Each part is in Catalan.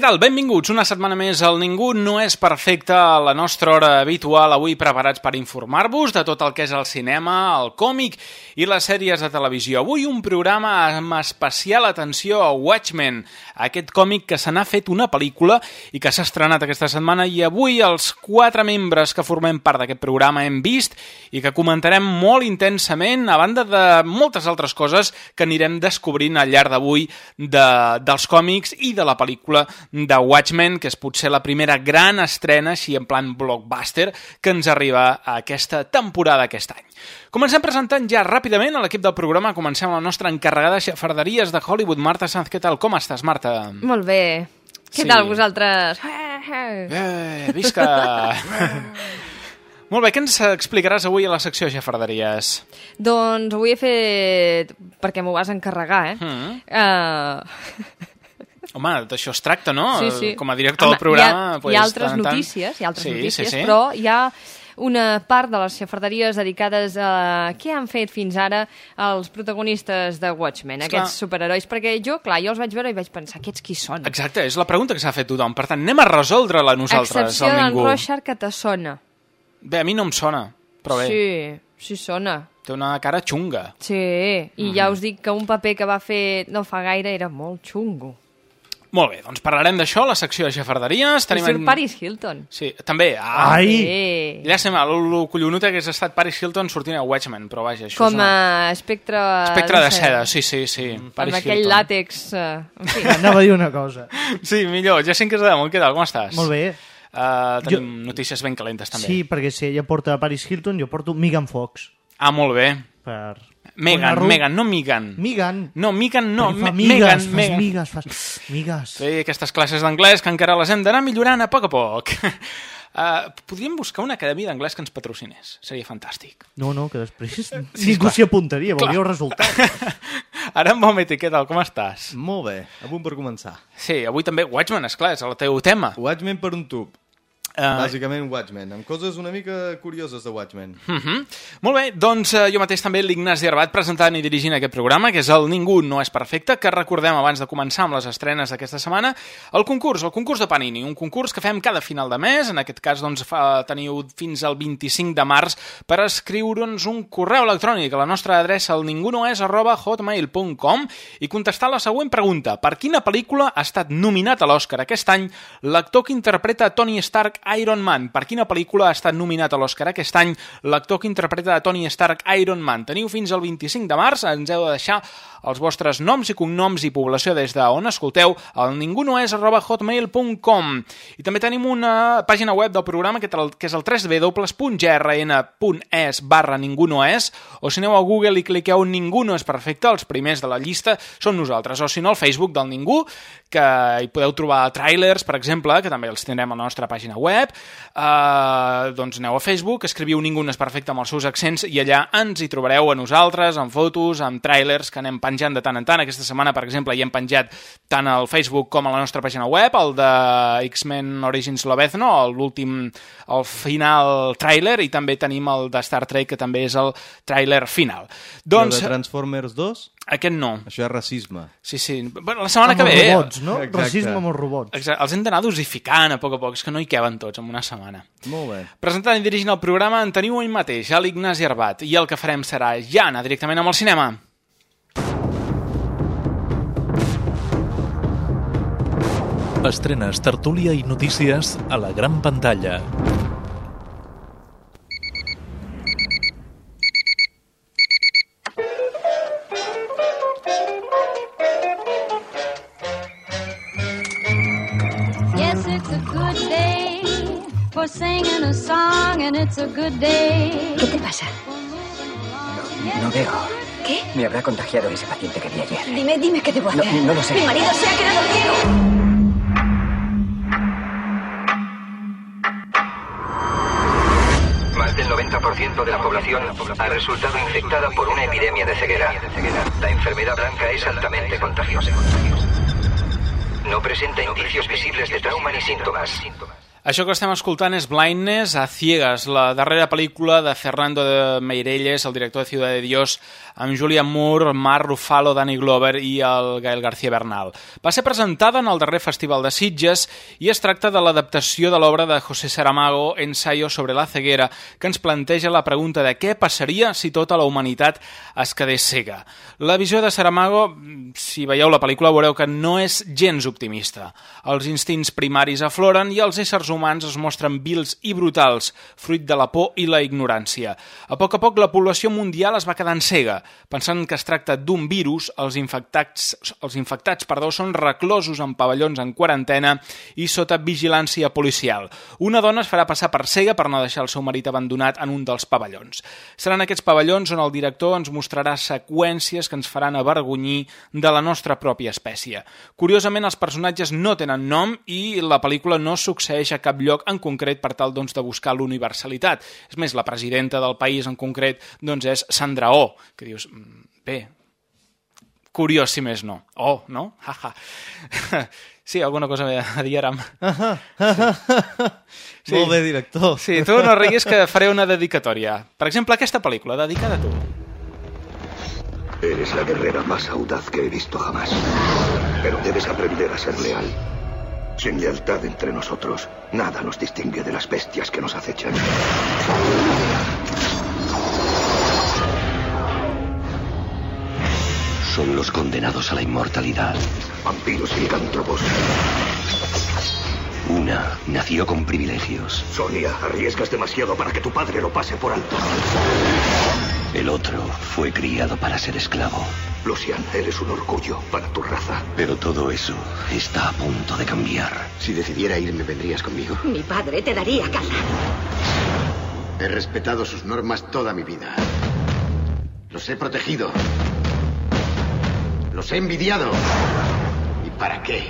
Tal? Benvinguts una setmana més al Ningú no és perfecte a la nostra hora habitual, avui preparats per informar-vos de tot el que és el cinema, el còmic i les sèries de televisió. Avui un programa amb especial atenció a Watchmen, aquest còmic que se n'ha fet una pel·lícula i que s'ha estrenat aquesta setmana i avui els quatre membres que formem part d'aquest programa hem vist i que comentarem molt intensament a banda de moltes altres coses que anirem descobrint al llarg d'avui de, dels còmics i de la pel·lícula de Watchmen, que és potser la primera gran estrena, així en plan blockbuster, que ens arriba a aquesta temporada aquest any. Comencem presentant ja ràpidament a l'equip del programa. Comencem amb la nostra encarregada de xafarderies de Hollywood, Marta Sanz. Què tal? Com estàs, Marta? Molt bé. Què Sí. tal vosaltres? Eh, visca! Molt bé, què ens explicaràs avui a la secció de xafarderies? Doncs avui he fet... perquè m'ho vas encarregar, eh? Mm. Uh... Home, d'això es tracta, no? sí, sí. Com a director Home, del programa... Hi ha, pues, hi ha altres tant notícies, hi ha altres sí, notícies, sí, sí. però hi ha una part de les xafarderies dedicades a què han fet fins ara els protagonistes de Watchmen, Esclar. aquests superherois, perquè jo, clar, jo els vaig veure i vaig pensar, aquests qui són? Exacte, és la pregunta que s'ha fet tothom. Per tant, anem a resoldre-la nosaltres, excepció el d'en ningú. Rorschach, que te sona. Bé, a mi no em sona, però bé, Sí, sí sona. té una cara xunga. Sí, i ja us dic que un paper que va fer no fa gaire era molt xungo. Molt bé, doncs parlarem d'això la secció de xafarderies. I surt en- Paris Hilton. Sí, també. Ah, Ai! Sí. Llàstima, el, el collonut hagués estat Paris Hilton sortint a Watchmen, però vaja, això Com és una... a espectre... Espectre de seda, sí, sí, sí. Paris amb aquell Hilton. làtex... Uh, en fi. Anava a dir una cosa. Sí, millor. Jacint Casademont, què tal? Com estàs? Molt bé. Uh, tenim notícies ben calentes, també. Sí, perquè si ella porta Paris Hilton, jo porto Megan Fox. Ah, molt bé. Per... Megan, ru- Megan, no Megan. Megan. No, Megan no. Fa migues, Megan, fas Megan. migues, fas migues. Sí, aquestes classes d'anglès que encara les hem d'anar millorant a poc a poc. Uh, podríem buscar una acadèmia d'anglès que ens patrocinés. Seria fantàstic. No, no, que després ningú s'hi apuntaria, veuria el resultat. Ara en Baumeti, què tal? Com estàs? Molt bé, a punt per començar. Sí, avui també Watchmen, esclar, és el teu tema. Watchmen per un tub. Uh, Bàsicament Watchmen, amb coses una mica curioses de Watchmen. uh -huh. Molt bé, doncs uh, jo mateix també l'Ignasi Arbat presentant i dirigint aquest programa, que és el Ningú no és perfecte, que recordem abans de començar amb les estrenes d'aquesta setmana, el concurs, el concurs de Panini, un concurs que fem cada final de mes, en aquest cas doncs fa, teniu fins al 25 de març per escriure'ns un correu electrònic a la nostra adreça al ningunoes arroba hotmail.com i contestar la següent pregunta. Per quina pel·lícula ha estat nominat a l'Oscar aquest any l'actor que interpreta Tony Stark Iron Man? Per quina pel·lícula ha estat nominat a l'Oscar aquest any l'actor que interpreta Tony Stark Iron Man? Teniu fins al 25 de març, ens heu de deixar els vostres noms i cognoms i població des d'on escolteu al ningunoes arroba hotmail.com i també tenim una pàgina web del programa que, és el www.grn.es barra ningunoes o si aneu a Google i cliqueu Ningú no és perfecte, els primers de la llista són nosaltres, o si no al Facebook del Ningú que hi podeu trobar trailers, per exemple, que també els tindrem a la nostra pàgina web uh, doncs aneu a Facebook, escriviu Ningú no és perfecte amb els seus accents i allà ens hi trobareu a nosaltres, amb fotos, amb trailers que anem penjant de tant en tant. Aquesta setmana, per exemple, hi hem penjat tant al Facebook com a la nostra pàgina web, el de X-Men Origins Lobezno, l'últim, el final trailer, i també tenim el de Star Trek, que també és el trailer final. Doncs... Doncs de Transformers 2, aquest no. això és racisme. Sí, sí. Bueno, la setmana amb que els ve... robots, no? Exacte. Racisme amb els robots. Exacte, els hem d'anar dosificant a poc a poc, és que no hi caben tots en una setmana. Molt bé. Presentant i dirigint el programa en teniu ell mateix, a l'Ignasi Arbat, i el que farem serà ja anar directament amb el cinema. Estrenes, tertúlia i notícies a la gran pantalla. ¿Qué te pasa? No veo. ¿Qué? Me habrá contagiado ese paciente que vi ayer. Dime, dime qué debo No, hacer. no lo sé. Mi marido se ha quedado ciego. Más del 90% de la población ha resultado infectada por una epidemia de ceguera. La enfermedad blanca es altamente contagiosa. No presenta indicios visibles de trauma ni síntomas. Això que estem escoltant és Blindness a Ciegas, la darrera pel·lícula de Fernando de Meirelles, el director de Ciudad de Dios, amb Julian Moore, Mark Ruffalo, Danny Glover i el Gael García Bernal. Va ser presentada en el darrer Festival de Sitges i es tracta de l'adaptació de l'obra de José Saramago, Ensayo sobre la ceguera, que ens planteja la pregunta de què passaria si tota la humanitat es quedés cega. La visió de Saramago, si veieu la pel·lícula, veureu que no és gens optimista. Els instints primaris afloren i els éssers humans es mostren vils i brutals, fruit de la por i la ignorància. A poc a poc la població mundial es va quedant cega. Pensant que es tracta d'un virus, els infectats, els infectats perdó, són reclosos en pavellons en quarantena i sota vigilància policial. Una dona es farà passar per cega per no deixar el seu marit abandonat en un dels pavellons. Seran aquests pavellons on el director ens mostrarà seqüències que ens faran avergonyir de la nostra pròpia espècie. Curiosament, els personatges no tenen nom i la pel·lícula no succeeix a cap lloc en concret per tal doncs, de buscar l'universalitat. És més, la presidenta del país en concret doncs, és Sandra Oh, que dius, "Mm, bé, curiós si més no. Oh, no? Ha, ha. Sí, alguna cosa a dir, Aram. Sí. Molt bé, director. Sí, tu no riguis que faré una dedicatòria. Per exemple, aquesta pel·lícula, dedicada a tu. Eres la guerrera más audaz que he visto jamás. Pero debes aprender a ser leal. Sin lealtad entre nosotros, nada nos distingue de las bestias que nos acechan. Son los condenados a la inmortalidad. Vampiros y licántropos. Una nació con privilegios. Sonia, arriesgas demasiado para que tu padre lo pase por alto. El otro fue criado para ser esclavo. Lucian, eres un orgullo para tu raza. Pero todo eso está a punto de cambiar. Si decidiera irme, ¿vendrías conmigo? Mi padre te daría caza. He respetado sus normas toda mi vida. Los he protegido. Los he envidiado. ¿Y para qué?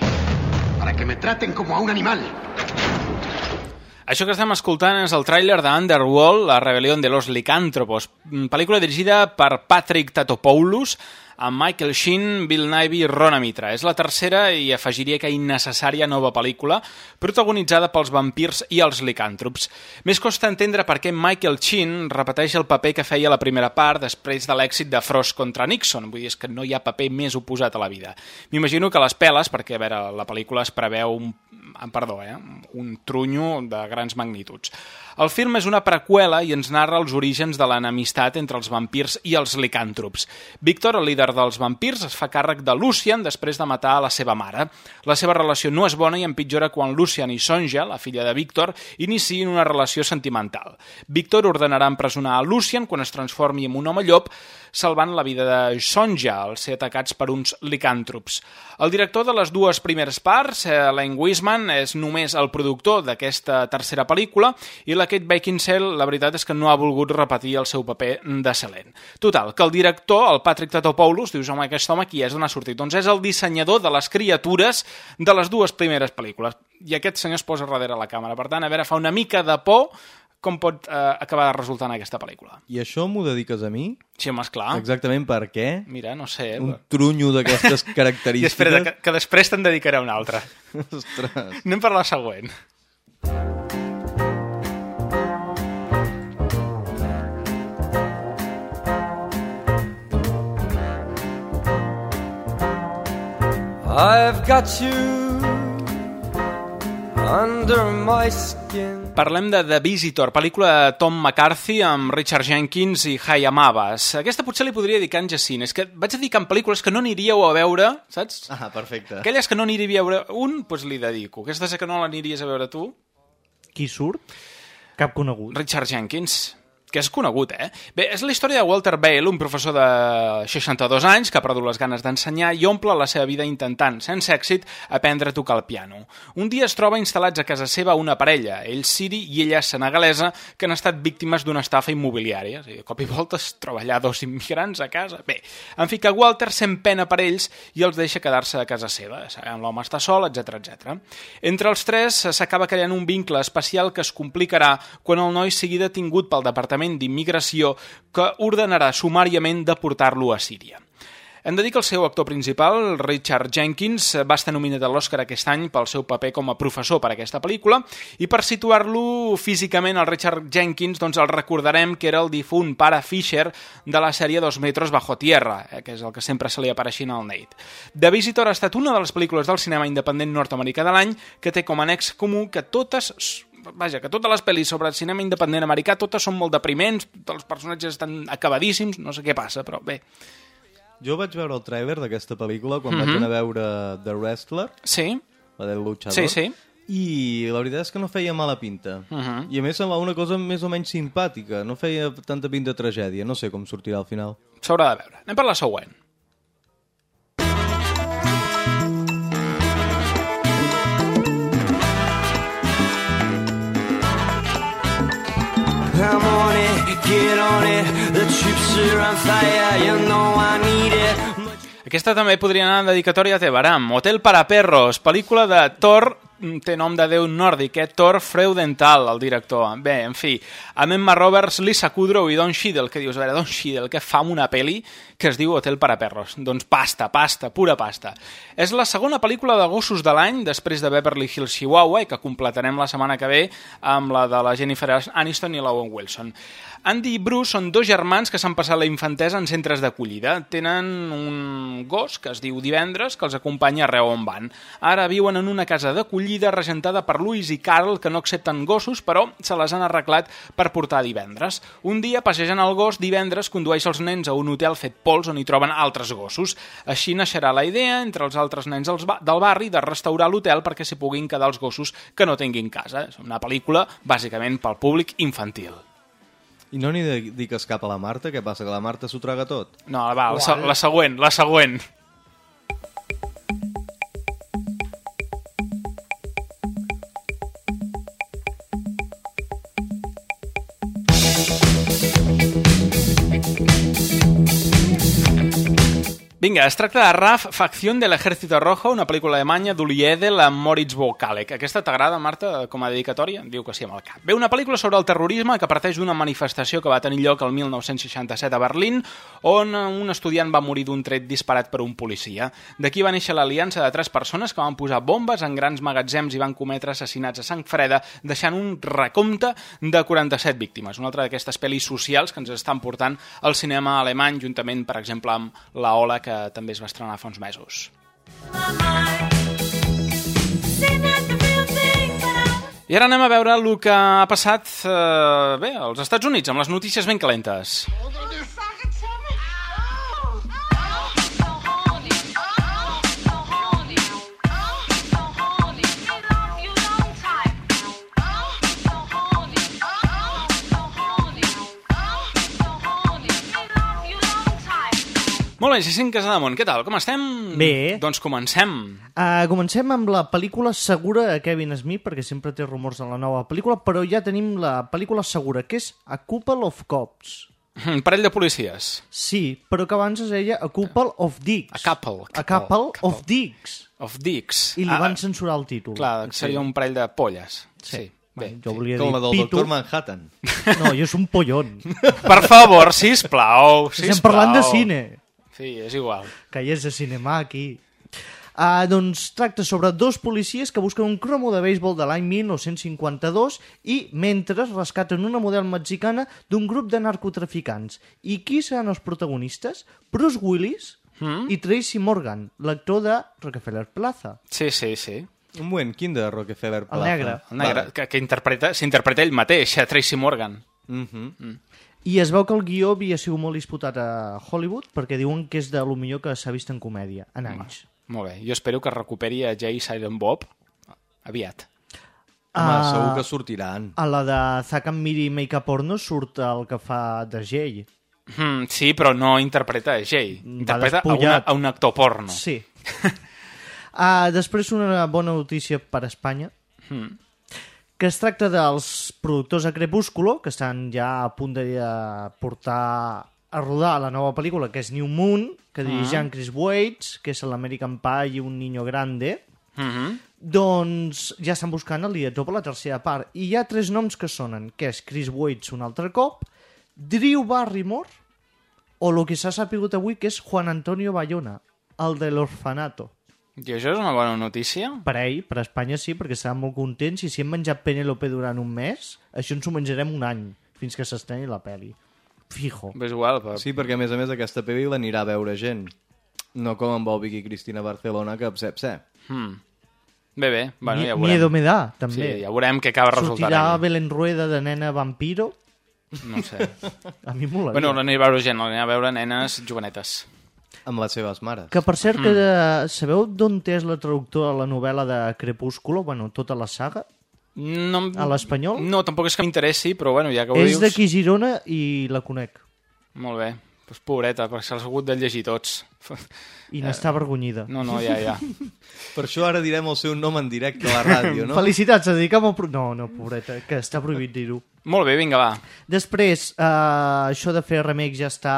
Para que me traten como a un animal. Això que estem escoltant és el tràiler d'Underworld, la rebel·lió de los licàntropos, pel·lícula dirigida per Patrick Tatopoulos, amb Michael Sheen, Bill Nighy i Rona Mitra. És la tercera i afegiria que innecessària nova pel·lícula protagonitzada pels vampirs i els licàntrops. Més costa entendre per què Michael Sheen repeteix el paper que feia la primera part després de l'èxit de Frost contra Nixon. Vull dir, és que no hi ha paper més oposat a la vida. M'imagino que les peles, perquè a veure, la pel·lícula es preveu un, perdó, eh, un trunyo de grans magnituds. El film és una preqüela i ens narra els orígens de l'enemistat entre els vampirs i els licàntrops. Víctor, el líder dels vampirs, es fa càrrec de Lucian després de matar a la seva mare. La seva relació no és bona i empitjora quan Lucian i Sonja, la filla de Víctor, iniciïn una relació sentimental. Víctor ordenarà empresonar a Lucian quan es transformi en un home llop, salvant la vida de Sonja al ser atacats per uns licàntrops. El director de les dues primeres parts, Elaine Wiseman, és només el productor d'aquesta tercera pel·lícula i la Kate Beckinsale, la veritat és que no ha volgut repetir el seu paper d'excel·lent. Total, que el director, el Patrick Tatopoulos, dius, home, aquest home qui és, d'on ha sortit? Doncs és el dissenyador de les criatures de les dues primeres pel·lícules. I aquest senyor es posa darrere la càmera. Per tant, a veure, fa una mica de por com pot eh, acabar resultant aquesta pel·lícula. I això m'ho dediques a mi? Sí, home, esclar. Exactament per què? Mira, no sé. Un trunyo d'aquestes característiques. I espera, que, que després te'n dedicaré una altra. Ostres. Anem per la següent. I've got you under my skin. Parlem de The Visitor, pel·lícula de Tom McCarthy amb Richard Jenkins i Hayam Abbas. Aquesta potser li podria dedicar en Jacint. És que vaig dedicar en pel·lícules que no aniríeu a veure, saps? Ah, perfecte. Aquelles que no aniria a veure un, doncs li dedico. Aquestes que no l'aniries a veure tu, Qui surt? Cap conegut. Richard Jenkins que és conegut, eh? Bé, és la història de Walter Bale, un professor de 62 anys que ha perdut les ganes d'ensenyar i omple la seva vida intentant, sense èxit, aprendre a tocar el piano. Un dia es troba instal·lats a casa seva una parella, ell siri i ella senegalesa, que han estat víctimes d'una estafa immobiliària. Sigui, de cop i volta es troba allà dos immigrants a casa. Bé, en fi, que Walter sent pena per ells i els deixa quedar-se a casa seva. Sabem, l'home està sol, etc etc. Entre els tres s'acaba creant un vincle especial que es complicarà quan el noi sigui detingut pel Departament d'Immigració que ordenarà sumàriament deportar-lo a Síria. Hem de dir que el seu actor principal, Richard Jenkins, va estar nominat a l'Oscar aquest any pel seu paper com a professor per a aquesta pel·lícula i per situar-lo físicament, el Richard Jenkins, doncs el recordarem que era el difunt pare Fisher de la sèrie Dos metros bajo tierra, eh, que és el que sempre se li apareixia al Nate. The Visitor ha estat una de les pel·lícules del cinema independent nord-americà de l'any que té com a annex comú que totes vaja, que totes les pel·lis sobre el cinema independent americà totes són molt depriments, tots els personatges estan acabadíssims, no sé què passa, però bé. Jo vaig veure el trailer d'aquesta pel·lícula quan Mhm. vaig anar a veure The Wrestler, Sí, la del luchador. sí, sí. I la veritat és que no feia mala pinta. Mhm. I a més semblava una cosa més o menys simpàtica. No feia tanta pinta de tragèdia. No sé com sortirà al final. S'haurà de veure. Anem per la següent. Aquesta també podria anar en dedicatòria a Tebaram. Hotel para perros, pel·lícula de Thor, mm, té nom de déu nòrdic, eh? Thor Freudenthal, el director. Bé, en fi, amb Emma Roberts, Lisa Kudrow i Don Cheadle, que dius, a veure, Don Cheadle, què fa una peli que es diu Hotel para perros? Doncs pasta, pasta, pura pasta. És la segona pel·lícula de gossos de l'any, després de Beverly Hills Chihuahua, i que completarem la setmana que ve amb la de la Jennifer Aniston i l'Owen Wilson. Andy i Bruce són dos germans que s'han passat la infantesa en centres d'acollida. Tenen un gos que es diu Divendres, que els acompanya arreu on van. Ara viuen en una casa d'acollida regentada per Louis i Carl, que no accepten gossos, però se les han arreglat per portar divendres. Un dia, passejant el gos, Divendres condueix els nens a un hotel fet pols on hi troben altres gossos. Així naixerà la idea, entre els altres nens del barri, de restaurar l'hotel perquè s'hi puguin quedar els gossos que no tinguin casa. És una pel·lícula, bàsicament, pel públic infantil. I no n'hi de dir que escapa la Marta? Què passa, que la Marta s'ho traga tot? No, va, la, se- la següent, la següent. Vinga, es tracta de RAF, Facción del Ejército Rojo, una pel·lícula alemanya d'Uli Edel amb Moritz Bokalek. Aquesta t'agrada, Marta, com a dedicatòria? Diu que sí amb el cap. Bé, una pel·lícula sobre el terrorisme que parteix d'una manifestació que va tenir lloc el 1967 a Berlín, on un estudiant va morir d'un tret disparat per un policia. D'aquí va néixer l'aliança de tres persones que van posar bombes en grans magatzems i van cometre assassinats a sang freda, deixant un recompte de 47 víctimes. Una altra d'aquestes pel·lis socials que ens estan portant al cinema alemany, juntament, per exemple, amb La Ola, que també es va estrenar fa uns mesos. I ara anem a veure el que ha passat eh, bé, als Estats Units, amb les notícies ben calentes. Molt bé, Jacint Casademont, què tal? Com estem? Bé. Doncs comencem. Uh, comencem amb la pel·lícula segura de Kevin Smith, perquè sempre té rumors de la nova pel·lícula, però ja tenim la pel·lícula segura, que és A Couple of Cops. Un parell de policies. Sí, però que abans es deia A Couple of Dicks. A couple. A Couple, of Dicks. Of Dicks. I li van censurar el títol. Clar, seria un parell de polles. Sí. Bé, jo volia Com dir la del pito. Doctor Manhattan. No, jo és un pollón. Per favor, sisplau, sisplau. Estem parlant de cine. Sí, és igual. que hi és de cinema aquí. Uh, doncs tracta sobre dos policies que busquen un cromo de béisbol de l'any 1952 i mentre rescaten una model mexicana d'un grup de narcotraficants. I qui seran els protagonistes? Bruce Willis Mm? i Tracy Morgan, l'actor de Rockefeller Plaza. Sí, sí, sí. Un moment, quin de Rockefeller Plaza? negre. El negre, que, que interpreta, s'interpreta ell mateix, a Tracy Morgan. Mm -hmm. Mm. I es veu que el guió havia sigut molt disputat a Hollywood perquè diuen que és de lo millor que s'ha vist en comèdia, en anys. Molt bé, jo espero que recuperi a Jay Silent Bob aviat. Home, Ah, segur que sortiran. A la de Zack and Miri Make Up Porno surt el que fa de Jay. Mm, sí, però no interpreta a Jay. Interpreta a, una, a un actor porno. Sí. uh, després una bona notícia per a Espanya, Mm. Que es tracta dels productors de Crepúsculo, que estan ja a punt de eh, portar a rodar la nova pel·lícula, que és New Moon, que dirigeix Ah. en Chris Waits, que és l'American Pie i un niño grande, Mm -hmm. doncs ja estan buscant el director per la tercera part. I hi ha tres noms que sonen, que és Chris Waits un altre cop, Drew Barrymore, o el que s'ha sapigut avui, que és Juan Antonio Bayona, el de l'orfanato. I això és una bona notícia? Per a ell, per a Espanya sí, perquè estaran molt contents i si hem menjat Penélope durant un mes, això ens ho menjarem un any, fins que s'estreni la peli. Fijo. És igual, però... Sí, perquè a més a més aquesta pel·li l'anirà a veure gent. No com amb Vicky i Cristina Barcelona, que psep, psep. Hmm. Bé, bé, bueno, ja veurem. Miedo me da, també. Sí, ja veurem què acaba resultant. Sortirà. Belén Rueda de nena vampiro. No sé. A mi m'ho Bueno, l'aniré a veure gent, l'aniré a veure nenes jovenetes. Amb les seves mares. Que per cert, Mm. que de... sabeu d'on és la traductora de la novel·la de Crepúsculo? Bueno, tota la saga? No, A l'espanyol? No, tampoc és que m'interessi, però bueno, ja que ho És dius... d'aquí Girona i la conec. Molt bé. Pues pobreta, perquè se'ls ha hagut de llegir tots. I n'està avergonyida. No, no, ja, ja. Per això ara direm el seu nom en directe a la ràdio, no? Felicitats, a dedicar al... Pro... No, no, pobreta, que està prohibit dir-ho. Molt bé, vinga, va. Després, eh, això de fer remakes ja està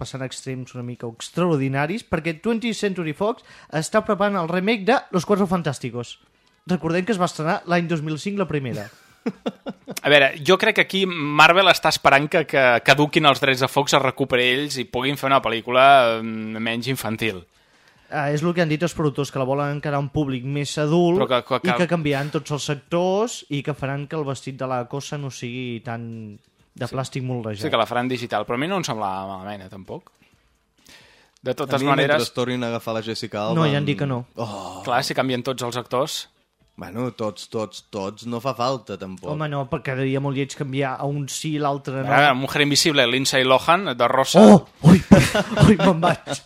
passant a extrems una mica extraordinaris, perquè 20th Century Fox està preparant el remake de Los Cuatro Fantásticos. Recordem que es va estrenar l'any 2005 la primera. A veure, jo crec que aquí Marvel està esperant que, que caduquin els drets de Fox, es recuperi ells i puguin fer una pel·lícula mm, menys infantil. Uh, és el que han dit els productors, que la volen encarar a un públic més adult Però que- que- i que canviaran tots els sectors i que faran que el vestit de la cosa no sigui tan de plàstic moldejat. Sí que la faran digital, però a mi no em semblava malament, eh, tampoc. De A totes mi, mentre maneres... es tornin a agafar la Jessica Alba... No, ja han dit que no. Oh. Clar, si canvien tots els actors... Bueno, tots, tots, tots, no fa falta, tampoc. Home, no, perquè quedaria molt lleig canviar a un sí i l'altre no. A veure, Mujer Invisible, Lindsay Lohan, de Rosa... Oh! Ui, ui me'n vaig.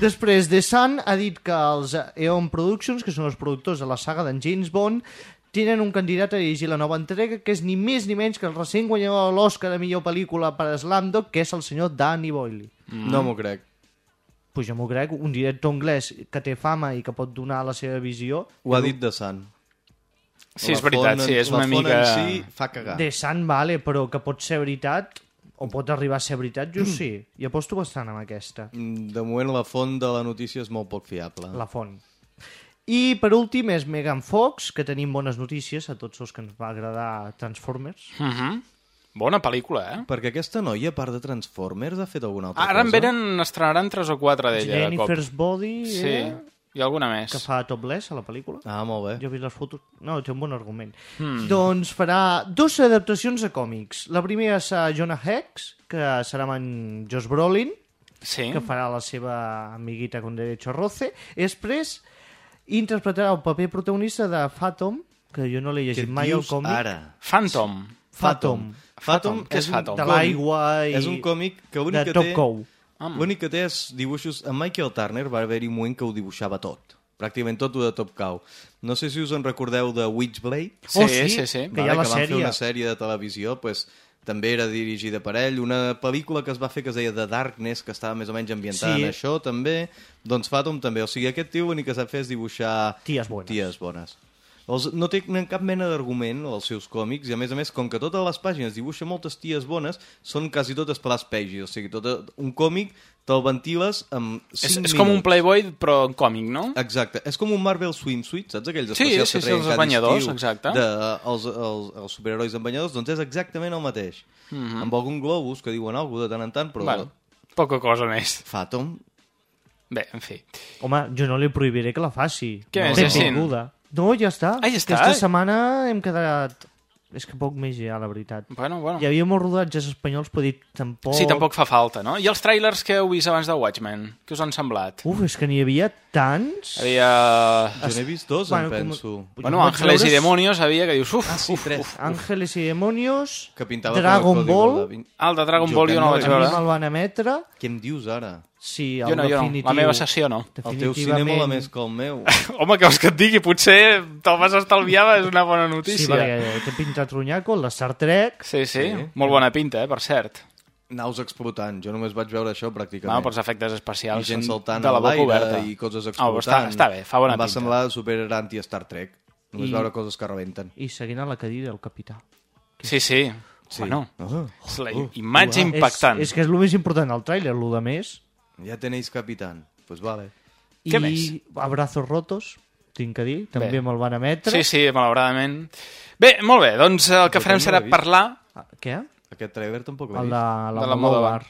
Després, The Sun ha dit que els Eon Productions, que són els productors de la saga d'en James Bond, tenen un candidat a dirigir la nova entrega, que és ni més ni menys que el recent guanyador de l'Oscar de millor pel·lícula per Slamdog, que és el senyor Danny Boyle. Mm. No m'ho crec. Pues jo m'ho crec, un director anglès que té fama i que pot donar la seva visió. Ho ha dit de Sant. Sí, és veritat, sí, és una la font mica- en si fa cagar. De Sant, vale, però que pot ser veritat, o pot arribar a ser veritat, jo sí. I aposto bastant amb aquesta. Mm, De moment la font de la notícia és molt poc fiable. La font. I per últim és Megan Fox, que tenim bones notícies a tots els que ens va agradar Transformers. Uh -huh. Bona pel·lícula, eh? Perquè aquesta noia, a part de Transformers, ha fet alguna altra Ara en cosa? venen, estrenaran tres o quatre d'ella de cop. Jennifer's Body, Sí, eh? i alguna més. que fa topless a la pel·lícula. Ah, molt bé. Jo he vist les fotos. No, té un bon argument. Hmm. Doncs farà dues adaptacions de còmics. La primera serà Jonah Hex, que serà amb en Josh Brolin, Sí. que farà la seva amiguita con derecho a roce. I després interpretarà el paper protagonista de Phantom, que jo no l'he llegit Què mai al còmic. ara? Phantom. Phantom. Phantom Què és un Phantom? De còmic- l'aigua i- És un còmic que l'únic de que Top té... Cow. L'únic que té és dibuixos... En Michael Turner va haver-hi un moment que ho dibuixava tot. Pràcticament tot ho de Top Cow. No sé si us en recordeu de Witchblade. Oh, sí, sí, sí. que hi ha la que van fer sèrie. una sèrie de televisió, pues, també era dirigida per ell. Una pel·lícula que es va fer que es deia The Darkness, que estava més o menys ambientada Sí. en això, també. Doncs Phantom també. O sigui, aquest tio l'únic que sap fer és dibuixar... Ties bones. Ties bones. Els, no té cap mena d'argument els seus còmics i a més a més com que totes les pàgines dibuixa moltes ties bones són quasi totes splash pages o sigui, tot, un còmic te'l ventiles amb 5 És, és com un Playboy, però en còmic, no? Exacte, és com un Marvel Swimsuit, saps aquells Sí, especials sí, que sí, treien els cada banyadors, estiu exacte. de, els, els, els superherois en banyadors, doncs és exactament el mateix. Mhm. Amb algun globus que diuen alguna de tant en tant, però... Bueno, poca cosa més. Phantom. Bé, en fi. Home, jo no li prohibiré que la faci. Què no, més, Jacint? No, ja està. Ah, ja està? Aquesta setmana hem quedat és que poc més ha, la veritat. Bueno, bueno. Hi havia molts rodatges espanyols, però dic, tampoc... Sí, tampoc fa falta, no? I els trailers que heu vist abans de Watchmen? Què us han semblat? Uf, és que n'hi havia tants... Havia... Jo n'he vist dos, Bueno, em com- penso. Bueno, vaig Ángeles veure- y Demonios havia que dius... Uf, Ah, sí, uf, tres. uf. Ángeles y Demonios, Que pintava Dragon com el Ball. Ah, el de Dragon Jo Ball jo no no el vaig he a mi veure. me'l van emetre, Què em dius ara? Sí, el Jo no, jo no. La meva sessió no. El teu cine mola més que el meu. Home, que vols que et digui? Potser te'l vas estalviar, és una bona Sí, notícia. perquè té pintat ronyaco, el de Star Trek... Sí, sí, Sí. molt bona pinta, eh, per cert. Naus explotant. Jo només vaig veure això pràcticament. No, però els efectes especials I gent saltant de la a boca l'aire oberta. i coses Ah, explotant. però està, està bé, fa bona em va pinta. semblar super anti-Star Trek. Només I- veure coses que rebenten. I seguint a la cadira el capità. Sí, sí. Sí. Bueno, Ah. és la Uh, imatge uah. impactant. És, és que és el més important del tràiler, el de més. Ja tenéis capitán. Pues vale. Què I més? Abrazos rotos, tinc que dir, també Bé. me'l van emetre. Sí, sí, malauradament. Bé, molt bé, doncs el que Jo farem serà parlar Ah, Què? Aquest trailer tampoc l'he vist. de de la la Modovar.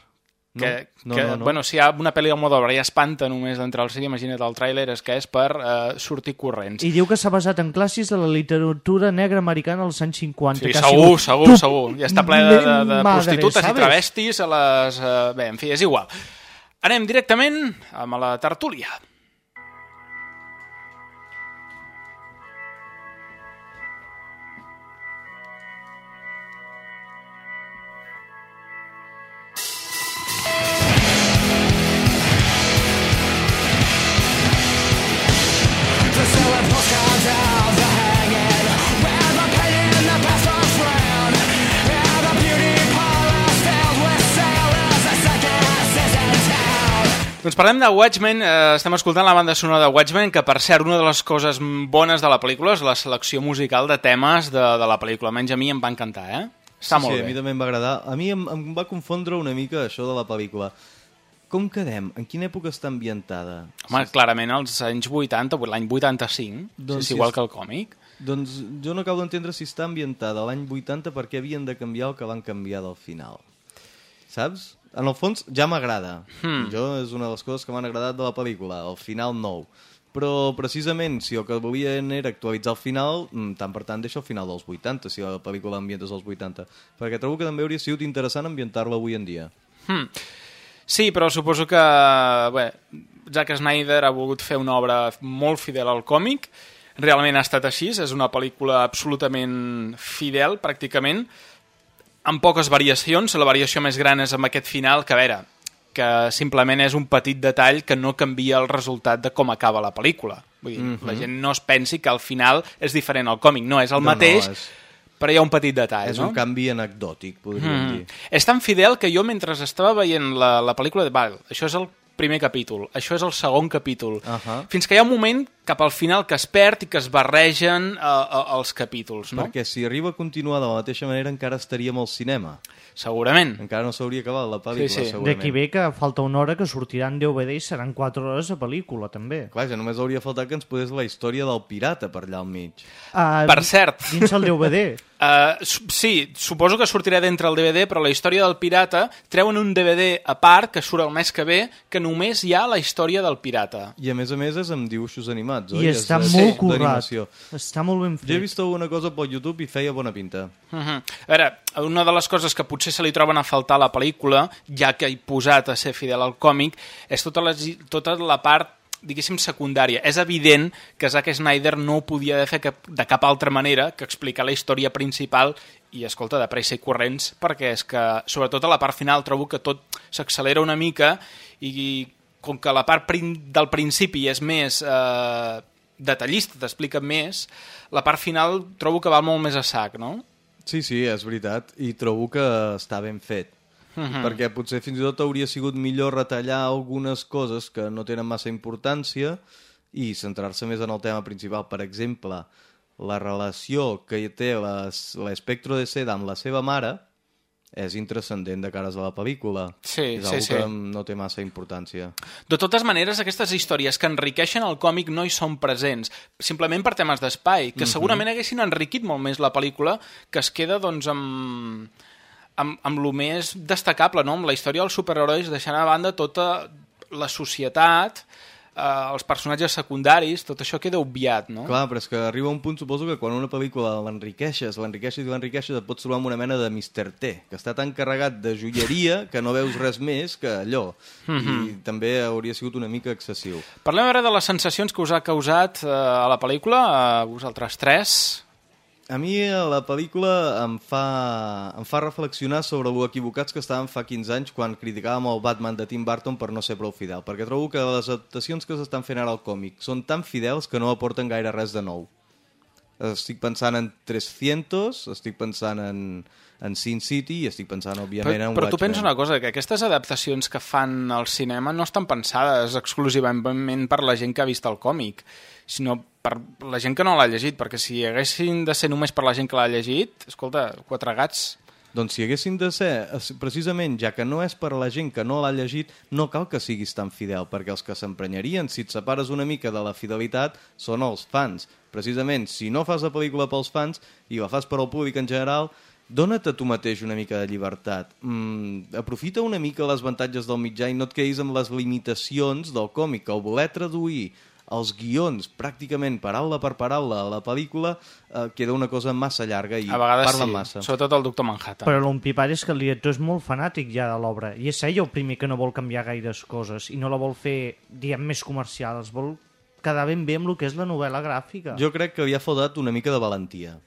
Que, No, que, no, no. Bueno, si hi ha una pel·li del Modovar i espanta només d'entrar al cine, imagina't el tràiler, és que és per eh, sortir corrents. I diu que s'ha basat en clàssics de la literatura negra americana als anys 50. Sí, que segur, sigut segur, tu- segur. Ja està ple de, de, de prostitutes i travestis a les... Eh, bé, en fi, és igual. Anem directament amb la tertúlia. Parlem de Watchmen, eh, estem escoltant la banda sonora de Watchmen, que per cert, una de les coses bones de la pel·lícula és la selecció musical de temes de, de la pel·lícula. Almenys a mi em va encantar, eh? Està sí, molt sí, a mi bé. també em va agradar. A mi em, em va confondre una mica això de la pel·lícula. Com quedem? En quina època està ambientada? Home, clarament als anys 80, l'any 85, Doncs és igual que el còmic. Doncs jo no acabo d'entendre si està ambientada l'any 80 perquè havien de canviar el que van canviar del final. Saps? En el fons ja m'agrada. Hmm. Jo és una de les coses que m'han agradat de la pel·lícula, el final nou. Però precisament si el que volien era actualitzar el final, mm, tant per tant deixa el final dels 80, si la pel·lícula ambientes als 80. Perquè trobo que també hauria sigut interessant ambientar-la avui en dia. Hmm. Sí, però suposo que bé, Zack Snyder ha volgut fer una obra molt fidel al còmic. Realment ha estat així, és una pel·lícula absolutament fidel, pràcticament, amb poques variacions. La variació més gran és amb aquest final, que a veure, que simplement és un petit detall que no canvia el resultat de com acaba la pel·lícula. Vull dir, Mhm. la gent no es pensi que al final és diferent al còmic. No, és el No, no, mateix, és- però hi ha un petit detall, és no? un canvi anecdòtic, podríem Mm. dir. És tan fidel que jo, mentre estava veient la, la pel·lícula, de, val, això és el primer capítol, això és el segon capítol, uh -huh. fins que hi ha un moment cap al final que es perd i que es barregen uh, uh, els capítols, no? Perquè si arriba a continuar de la mateixa manera encara estaríem al cinema. Segurament. Encara no s'hauria acabat la pel·lícula, Sí, sí. segurament. D'aquí ve que falta una hora que sortirà en DVD i seran 4 hores de pel·lícula, també. Clar, ja només hauria faltat que ens posés la història del pirata per allà al mig. Uh, Per cert... Dins el DVD. Uh, sí, suposo que sortirà d'entre el DVD, però la història del pirata treuen un DVD a part que surt el mes que ve, que només hi ha la història del pirata. I a més a més és amb dibuixos animats, oi? I És està de- molt currat. Està molt ben fet. Jo he vist alguna cosa pel YouTube i feia bona pinta. Uh -huh. A veure, una de les coses que potser se li troben a faltar a la pel·lícula, ja que he posat a ser fidel al còmic, és tota, les, tota la part diguéssim, secundària. És evident que Zack Snyder no ho podia haver fet cap, de cap altra manera que explicar la història principal i, escolta, de pressa i corrents, perquè és que, sobretot a la part final, trobo que tot s'accelera una mica i com que la part del principi és més eh, detallista, t'explica més, la part final trobo que va molt més a sac, no? Sí, sí, és veritat. I trobo que està ben fet. Mhm. Perquè potser fins i tot hauria sigut millor retallar algunes coses que no tenen massa importància i centrar-se més en el tema principal. Per exemple, la relació que té les- l'Espectro de Seda amb la seva mare és intrascendent de cares a la pel·lícula. Sí, és sí, sí. que no té massa importància. De totes maneres, aquestes històries que enriqueixen el còmic no hi són presents, simplement per temes d'espai, que Mhm. segurament haguessin enriquit molt més la pel·lícula, que es queda doncs amb, amb, amb lo més destacable, no? amb la història dels superherois, deixant a banda tota la societat eh, els personatges secundaris, tot això queda obviat, no? Clar, però és que arriba un punt, suposo, que quan una pel·lícula l'enriqueixes, l'enriqueixes i l'enriqueixes, et pots trobar amb una mena de Mr. T, que està tan carregat de joieria que no veus res més que allò. I Mhm. també hauria sigut una mica excessiu. Parlem ara de les sensacions que us ha causat eh, a la pel·lícula, a vosaltres tres. A mi eh, la pel·lícula em fa, em fa reflexionar sobre lo equivocats que estàvem fa 15 anys quan criticàvem el Batman de Tim Burton per no ser prou fidel, perquè trobo que les adaptacions que s'estan fent ara al còmic són tan fidels que no aporten gaire res de nou. Estic pensant en 300, estic pensant en, en Sin City i estic pensant, òbviament, Però, en però tu pensa una cosa, que aquestes adaptacions que fan al cinema no estan pensades exclusivament per la gent que ha vist el còmic, sinó per la gent que no l'ha llegit, perquè si haguessin de ser només per la gent que l'ha llegit, escolta, quatre gats... Doncs si haguessin de ser, precisament, ja que no és per a la gent que no l'ha llegit, no cal que siguis tan fidel, perquè els que s'emprenyarien si et separes una mica de la fidelitat són els fans. Precisament, si no fas la pel·lícula pels fans i la fas per al públic en general, dona't a tu mateix una mica de llibertat. Mm, aprofita una mica les avantatges del mitjà i no et quedis amb les limitacions del còmic. El voler traduir els guions pràcticament paraula per paraula a la pel·lícula eh, queda una cosa massa llarga i parla sí, massa. sobretot el Doctor Manhattan. Però l'Ompipar és que el director és molt fanàtic ja de l'obra, i és ell el primer que no vol canviar gaires coses, i no la vol fer, diguem, més comercial, es vol quedar ben bé amb el que és la novel·la gràfica. Jo crec que li ha faltat una mica de valentia.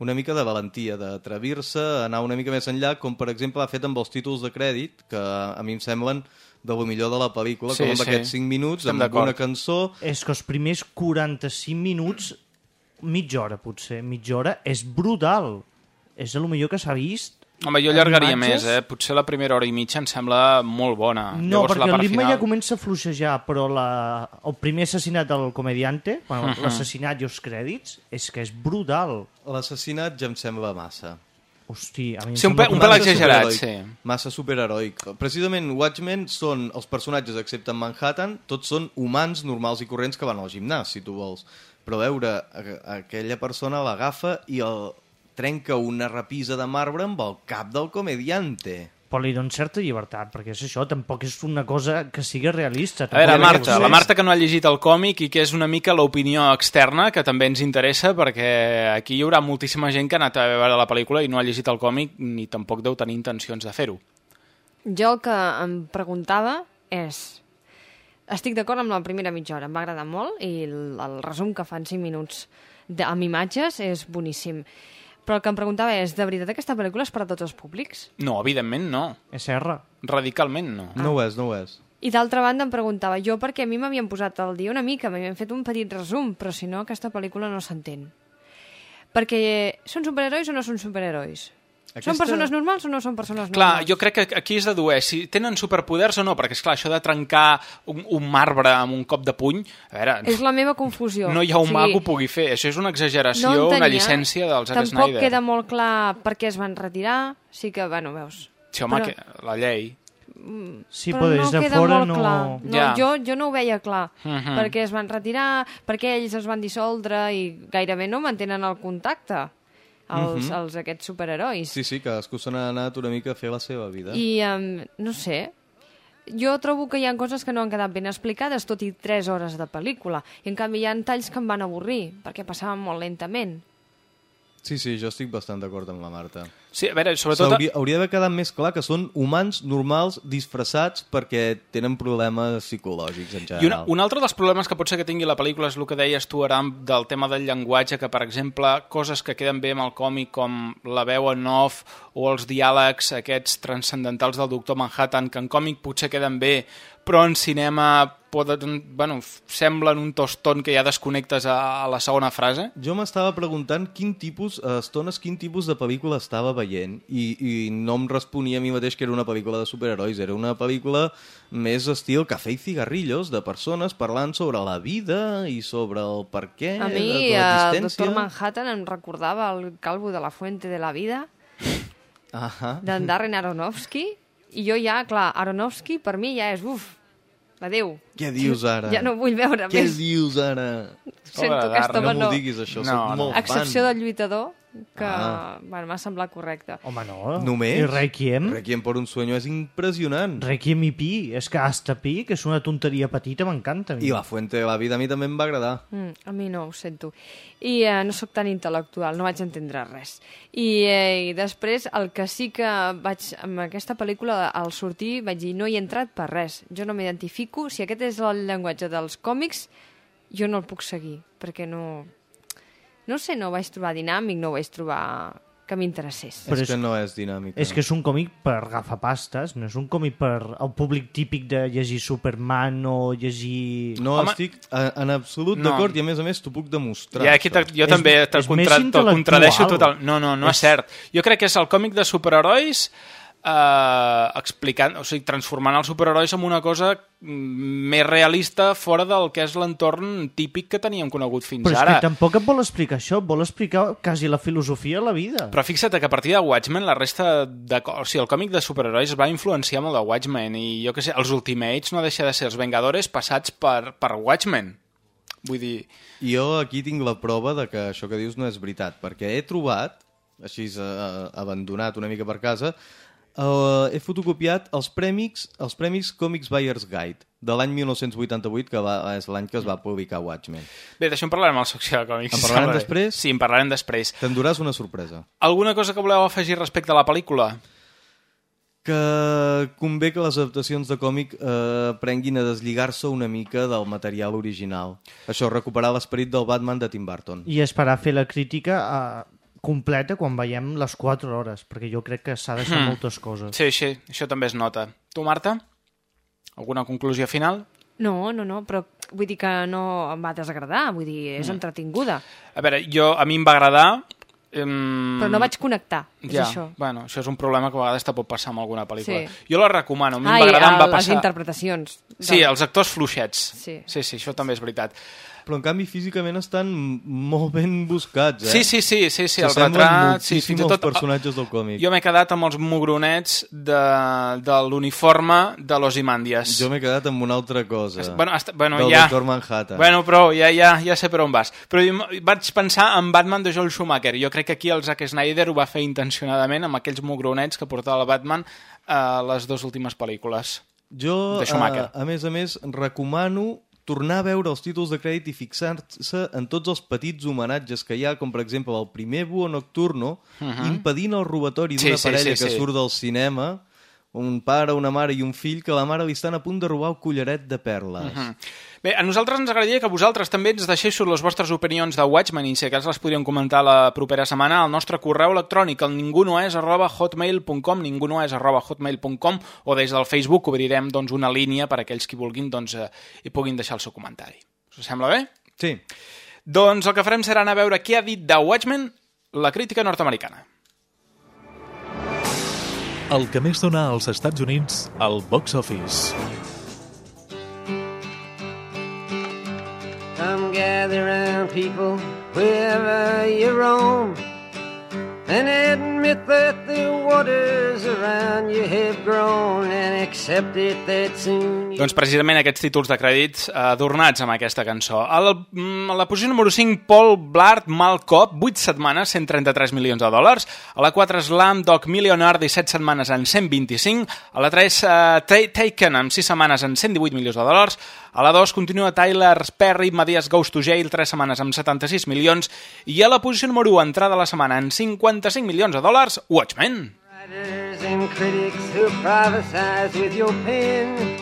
Una mica de valentia, d'atrevir-se a anar una mica més enllà, com per exemple ha fet amb els títols de crèdit, que a mi em semblen de lo millor de la pel·lícula, Sí, com amb sí. aquests 5 minuts, Estem amb una cançó... És que els primers 45 minuts, mitja hora potser, mitja hora, és brutal. És el millor que s'ha vist. Home, jo allargaria imatges. més, eh? Potser la primera hora i mitja em sembla molt bona. No, Llavors, perquè la el ritme final... ja comença a fluixejar, però la... el primer assassinat del comediante, bueno, Mhm. l'assassinat i els crèdits, és que és brutal. L'assassinat ja em sembla massa. Hosti, a mi Sí, un pe- un pel exagerat, superheroic. sí. Massa superheroic. Precisament Watchmen són els personatges, excepte en Manhattan, tots són humans normals i corrents que van al gimnàs, si tu vols. Però veure, aquella persona l'agafa i el trenca una rapisa de marbre amb el cap del comediante. Però li donen certa llibertat, perquè és això, tampoc és una cosa que sigui realista. A veure, Marta, la Marta que no ha llegit el còmic i que és una mica l'opinió externa, que també ens interessa, perquè aquí hi haurà moltíssima gent que ha anat a veure la pel·lícula i no ha llegit el còmic ni tampoc deu tenir intencions de fer-ho. Jo el que em preguntava és... Estic d'acord amb la primera mitja hora, em va agradar molt i el, el resum que fan 5 minuts de, amb imatges és boníssim. Però el que em preguntava és, de veritat aquesta pel·lícula és per a tots els públics? No, evidentment no. SR. Radicalment no. No ho és, no ho és. I d'altra banda em preguntava jo perquè a mi m'havien posat al dia una mica, m'havien fet un petit resum, però si no aquesta pel·lícula no s'entén. Perquè són superherois o no són superherois? Aquesta- Són persones normals o no són persones normals? Clar, jo crec que aquí es dedueix si tenen superpoders o no, perquè és clar, això de trencar un, un marbre amb un cop de puny, a veure, És la meva confusió. no hi ha un O sigui, mag que ho pugui fer. Això és una exageració, no una entenia. llicència del Zack Tampoc Snyder. queda molt clar per què es van retirar. Sí que, bueno, veus... Sí, home, Però- que, la llei. Sí, però però no de queda fora molt no... clar. No, Ja. jo, jo no ho veia clar. Mhm. Perquè es van retirar, perquè ells es van dissoldre i gairebé no mantenen el contacte, els, Mhm. els aquests superherois. Sí, sí, cadascú se n'ha anat una mica a fer la seva vida. I, um, no sé, jo trobo que hi ha coses que no han quedat ben explicades, tot i 3 hores de pel·lícula. I, en canvi, hi ha talls que em van avorrir, perquè passaven molt lentament. Sí, sí, jo estic bastant d'acord amb la Marta. Sí, a veure, sobretot... Hauria, hauria d'haver quedat més clar que són humans normals disfressats perquè tenen problemes psicològics en I general. una, un altre dels problemes que pot ser que tingui la pel·lícula és el que deies tu, Aram, del tema del llenguatge, que, per exemple, coses que queden bé amb el còmic, com la veu en off o els diàlegs aquests transcendentals del Doctor Manhattan, que en còmic potser queden bé, però en cinema poden, bueno, semblen un toston que ja desconnectes a, a la segona frase. Jo m'estava preguntant quin tipus, a estones, quin tipus de pel·lícula estava veient i, i no em responia a mi mateix que era una pel·lícula de superherois, era una pel·lícula més estil cafè i cigarrillos, de persones parlant sobre la vida i sobre el per què A mi, de, de el l'existència. Doctor Manhattan em recordava el calvo de la Fuente de la Vida, Ahà. d'en Darren Aronofsky, i jo ja, clar, Aronofsky per mi ja és, uf, adeu. Què dius ara? Ja no vull veure Què més. dius ara? Sento que aquest home no. no. m'ho diguis, això, No, soc no. molt A excepció fan. del lluitador, que Ah. bueno, m'ha semblat correcte. Home, no. Només? I Requiem? Requiem por un sueño és impressionant. Requiem i Pi. És que hasta Pi, que és una tonteria petita, m'encanta. I La Fuente de la Vida a mi també em va agradar. Mm, a mi no, ho sento. I eh, no sóc tan intel·lectual, no vaig entendre res. I, eh, I després, el que sí que vaig... Amb aquesta pel·lícula, al sortir, vaig dir, no hi he entrat per res. Jo no m'identifico. Si aquest és el llenguatge dels còmics, jo no el puc seguir, perquè no... No sé, no ho vaig trobar dinàmic, no ho vaig trobar que m'interessés. Però és, és- que no és dinàmic. És que és un còmic per agafapastes, no és un còmic per al públic típic de llegir Superman o llegir... No Home, estic en absolut no. d'acord i a més a més t'ho puc demostrar. Ja, aquí jo És- també te, és contra, te contradeixo total. No, no, no és... És- cert. Jo crec que és el còmic de superherois eh, explicant, o sigui, transformant els superherois en una cosa mm, més realista fora del que és l'entorn típic que teníem conegut fins Però és ara. que tampoc et vol explicar això, et vol explicar quasi la filosofia de la vida. Però fixa't que a partir de Watchmen la resta de... O sigui, el còmic de superherois es va influenciar molt de Watchmen i jo que sé, els Ultimates no deixa de ser els Vengadores passats per, per Watchmen. Vull dir... Jo aquí tinc la prova de que això que dius no és veritat, perquè he trobat, així eh, abandonat una mica per casa, eh, he fotocopiat els prèmics, els premis Comics Buyer's Guide de l'any 1988, que va, és l'any que es va publicar Watchmen. Bé, d'això en parlarem a la secció de còmics. En parlarem després? Sí, en parlarem després. T'enduràs una sorpresa. Alguna cosa que voleu afegir respecte a la pel·lícula? que convé que les adaptacions de còmic eh, prenguin a deslligar-se una mica del material original. Això, recuperar l'esperit del Batman de Tim Burton. I esperar fer la crítica eh, completa quan veiem les 4 hores, perquè jo crec que s'ha deixat Hmm. moltes coses. Sí, sí, això també es nota. Tu, Marta? Alguna conclusió final? No, no, no, però vull dir que no em va desagradar, vull dir, és Mm. entretinguda. A veure, jo, a mi em va agradar... Em... Però no vaig connectar, és ja, això. Bueno, això és un problema que a vegades te pot passar amb alguna pel·lícula. Sí. Jo la recomano, a mi em Ai, va agradar, em va el- les passar... interpretacions. Sí, de- els actors fluixets. Sí. sí, sí, això també és veritat. Però en canvi físicament estan molt ben buscats, eh? Sí, sí, sí, sí, sí el retrat... Sí, fins i tot, personatges del còmic. Jo m'he quedat amb els mugronets de, de l'uniforme de l'Ozymandias. Jo m'he quedat amb una altra cosa. Bueno, hasta, bueno, del ja... Doctor Manhattan. Bueno, però ja, ja, ja sé per on vas. Però jo vaig pensar en Batman de Joel Schumacher. Jo crec que aquí el Zack Snyder ho va fer intencionadament amb aquells mugronets que portava el Batman a les dues últimes pel·lícules. Jo, a, a més a més, recomano tornar a veure els títols de crèdit i fixar-se en tots els petits homenatges que hi ha, com per exemple el primer Búho Nocturno, Mhm. impedint el robatori Sí, d'una sí, parella sí, que sí. surt del cinema, un pare, una mare i un fill, que la mare li estan a punt de robar el collaret de perles. Mhm. Bé, a nosaltres ens agradaria que vosaltres també ens deixéssiu les vostres opinions de Watchmen i si cas les podríem comentar la propera setmana al nostre correu electrònic al ningunoes arroba hotmail.com ningunoes arroba hotmail.com o des del Facebook obrirem doncs, una línia per a aquells que vulguin doncs, eh, hi puguin deixar el seu comentari. Us sembla bé? Sí. Doncs el que farem serà anar a veure què ha dit de Watchmen la crítica nord-americana. El que més dona als Estats Units al box office. Come gather round, people, wherever you roam, and admit that the waters around you have grown, and accept it that soon Doncs precisament aquests títols de crèdits eh, adornats amb aquesta cançó. A la, a la posició número 5, Paul Blart Mal Cop, 8 setmanes, 133 milions de dòlars. A la 4, Slam Dog Millionaire, 17 setmanes en 125. A la 3, uh, Taken, amb 6 setmanes en 118 milions de dòlars. A la 2 continua Tyler Perry, Medias Goes to Jail, 3 setmanes amb 76 milions. I a la posició número 1, entrada de la setmana en 55 milions de dòlars, Watchmen.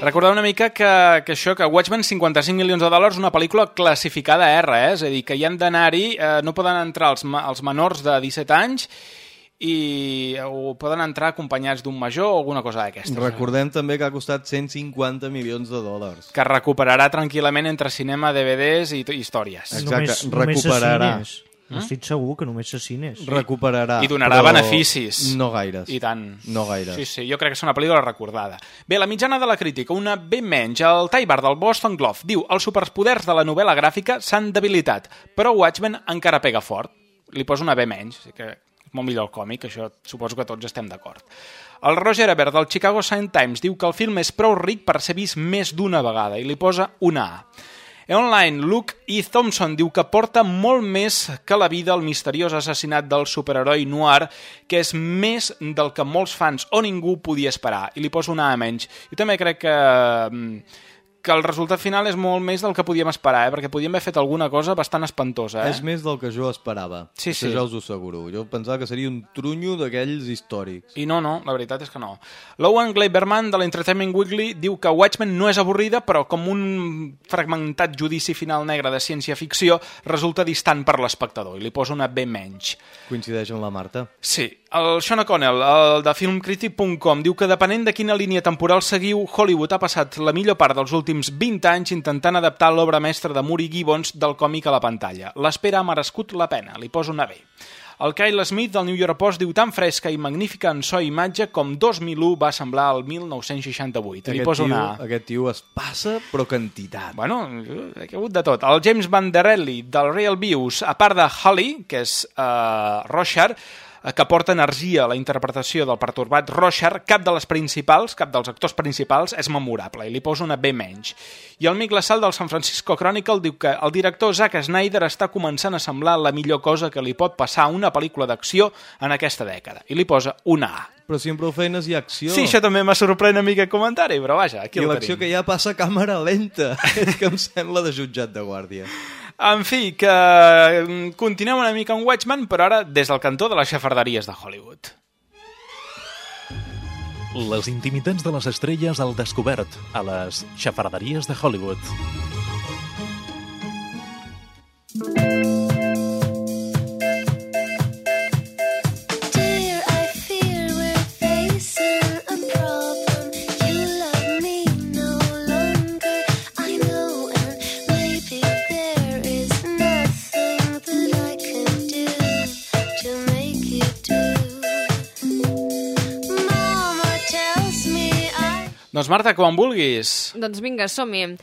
Recordar una mica que, que això, que Watchmen, 55 milions de dòlars, una pel·lícula classificada R, eh? és a dir, que hi han d'anar-hi, eh, no poden entrar els, els menors de 17 anys i o poden entrar acompanyats d'un major o alguna cosa d'aquestes. eh? Recordem també que ha costat 150 milions de dòlars. Que recuperarà tranquil·lament entre cinema, DVDs i històries. Exacte, només, només recuperarà. a cines. Estic segur que només a cines. Recuperarà. I donarà però beneficis. No gaires. I tant. No gaires. Sí, sí, jo crec que és una pel·lícula recordada. Bé, la mitjana de la crítica, una B menys. El Taibar del Boston Globe diu els superpoders de la novel·la gràfica s'han debilitat, però Watchmen encara pega fort. Li poso una B menys, que molt millor el còmic, això suposo que tots estem d'acord. El Roger Ebert del Chicago Sun-Times diu que el film és prou ric per ser vist més d'una vegada i li posa una A. Online, Luke E. Thompson diu que porta molt més que la vida el misteriós assassinat del superheroi noir, que és més del que molts fans o ningú podia esperar, i li poso una A menys. Jo també crec que, mm, que el resultat final és molt més del que podíem esperar, eh? perquè podíem haver fet alguna cosa bastant espantosa. Eh? És més del que jo esperava. Sí, Això sí. ja us ho asseguro. Jo pensava que seria un trunyo d'aquells històrics. I no, no, la veritat és que no. L'Owen Gleiberman de l'Entertainment Weekly diu que Watchmen no és avorrida, però com un fragmentat judici final negre de ciència-ficció resulta distant per l'espectador, i li posa una B menys. Coincideix amb la Marta? Sí, el Sean O'Connell, el de filmcritic.com, diu que depenent de quina línia temporal seguiu, Hollywood ha passat la millor part dels últims 20 anys intentant adaptar l'obra mestra de Murray Gibbons del còmic a la pantalla. L'espera ha merescut la pena, li poso una B. El Kyle Smith del New York Post diu tan fresca i magnífica en so i imatge com 2001 va semblar el 1968. Li Aquest poso tio, una A. aquest tio es passa, però quantitat. Bueno, ha hagut de tot. El James Van Der Elli, del Real Views, a part de Holly, que és uh, Rochard, eh, que porta energia a la interpretació del pertorbat Rochard, cap de les principals, cap dels actors principals, és memorable, i li poso una B menys. I el Mick Lassal del San Francisco Chronicle diu que el director Zack Snyder està començant a semblar la millor cosa que li pot passar a una pel·lícula d'acció en aquesta dècada, i li posa una A. Però si en prou feines hi ha acció. Sí, això també m'ha sorprèn a mi aquest comentari, però vaja, aquí I el l'acció que ja passa a càmera lenta. És que em sembla de jutjat de guàrdia. En fi, que mm, continuem una mica amb Watchmen, però ara des del cantó de les xafarderies de Hollywood. Les intimitats de les estrelles al descobert a les xafarderies de Hollywood. Dear, Doncs Marta, quan vulguis. Doncs vinga, som-hi.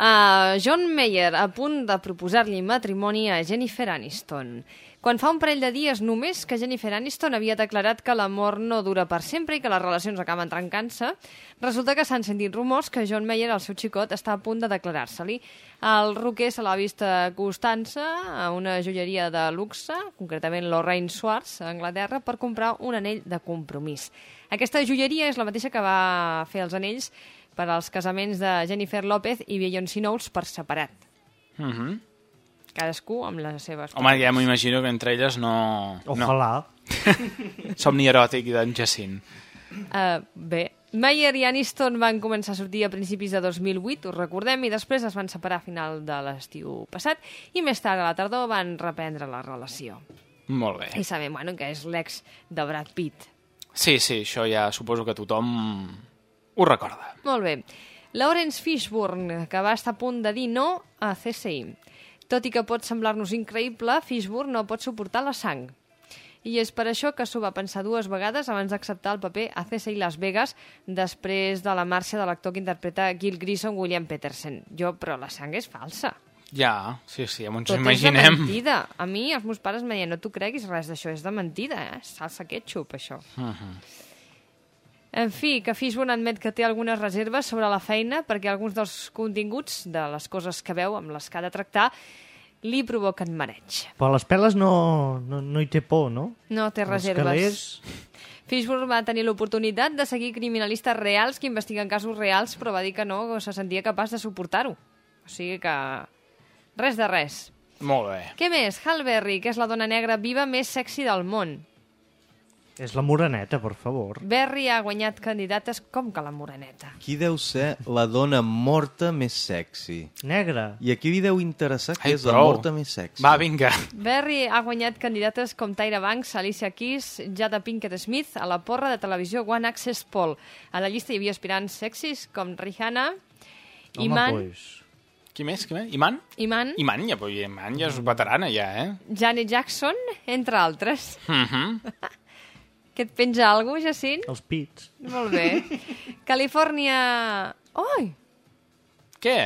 Uh, John Mayer a punt de proposar-li matrimoni a Jennifer Aniston. Quan fa un parell de dies només que Jennifer Aniston havia declarat que l'amor no dura per sempre i que les relacions acaben trencant-se, resulta que s'han sentit rumors que John Mayer, el seu xicot, està a punt de declarar-se-li. El roquer se l'ha vist acostant-se a una joieria de luxe, concretament Lorraine Swartz, a Anglaterra, per comprar un anell de compromís. Aquesta joieria és la mateixa que va fer els anells per als casaments de Jennifer López i Beyoncé Knowles per separat. Uh -huh. Cadascú amb les seves... Home, ja m'imagino que entre elles no... Ojalà. No. Somni eròtic d'en Jacint. Uh, bé, Mayer i Aniston van començar a sortir a principis de 2008, us recordem, i després es van separar a final de l'estiu passat, i més tard a la tardor van reprendre la relació. Molt bé. I sabem, bueno, que és l'ex de Brad Pitt. Sí, sí, això ja suposo que tothom ho recorda. Molt bé. Lawrence Fishburne, que va estar a punt de dir no a CSI. Tot i que pot semblar-nos increïble, Fishburne no pot suportar la sang. I és per això que s'ho va pensar dues vegades abans d'acceptar el paper a CSI Las Vegas després de la marxa de l'actor que interpreta Gil Grissom William Peterson. Jo, però la sang és falsa. Ja, sí, sí, ja ens Tot és imaginem. de mentida. A mi, els meus pares me deien, no t'ho creguis, res d'això és de mentida, eh? Salsa ketchup, això. Uh -huh. En fi, que Fishburne admet que té algunes reserves sobre la feina perquè alguns dels continguts de les coses que veu amb les que ha de tractar li provoquen mareig. Però a les peles no, no, no hi té por, no? No té Els reserves. calés... Fishburne va tenir l'oportunitat de seguir criminalistes reals que investiguen casos reals, però va dir que no, que se sentia capaç de suportar-ho. O sigui que... Res de res. Molt bé. Què més? Hal Berry, que és la dona negra viva més sexy del món. És la moreneta, per favor. Berry ha guanyat candidates com que la moreneta. Qui deu ser la dona morta més sexy? Negra. I a qui li deu interessar que Ai, és la prou. morta més sexy? Va, vinga. Berry ha guanyat candidates com Tyra Banks, Alicia Keys, Jada Pinkett Smith a la porra de televisió One Access Poll. A la llista hi havia aspirants sexis com Rihanna, Home, Iman, pues... Qui més? Qui més? Iman? Iman, Iman ja, però Iman ja és veterana, ja, eh? Janet Jackson, entre altres. Uh -huh. Que et penja alguna cosa, Jacint? Els pits. Molt bé. Califòrnia... Oi! Què?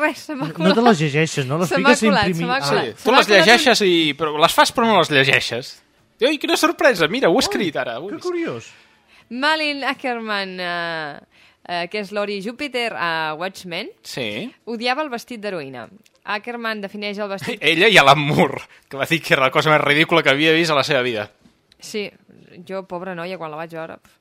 Res, se m'ha No colat. te les llegeixes, no? Les Se m'ha colat, imprimir. se m'ha Ah. colat. Sí, Se tu les llegeixes, i... però les fas però no les llegeixes. Ui, quina sorpresa! Mira, ho he escrit ara. Ui, Que curiós. Malin Ackerman, eh, eh, que és Lori Júpiter a Watchmen, Sí. odiava el vestit d'heroïna. Ackerman defineix el vestit... Ella i Alan Moore, que va dir que era la cosa més ridícula que havia vist a la seva vida. Sí, jo, pobra noia, quan la vaig veure... pf.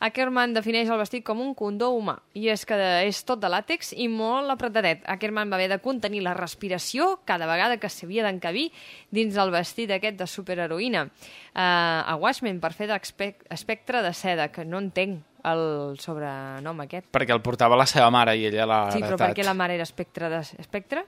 Ackerman defineix el vestit com un condó humà, i és que és tot de làtex i molt apretadet. Ackerman va haver de contenir la respiració cada vegada que s'havia d'encabir dins el vestit aquest de superheroïna. Uh, a Watchmen, per fer d'espectre de seda, que no entenc el sobrenom aquest. Perquè el portava la seva mare i ella l'ha Sí, però heretat. per què la mare era espectre de... Espectre?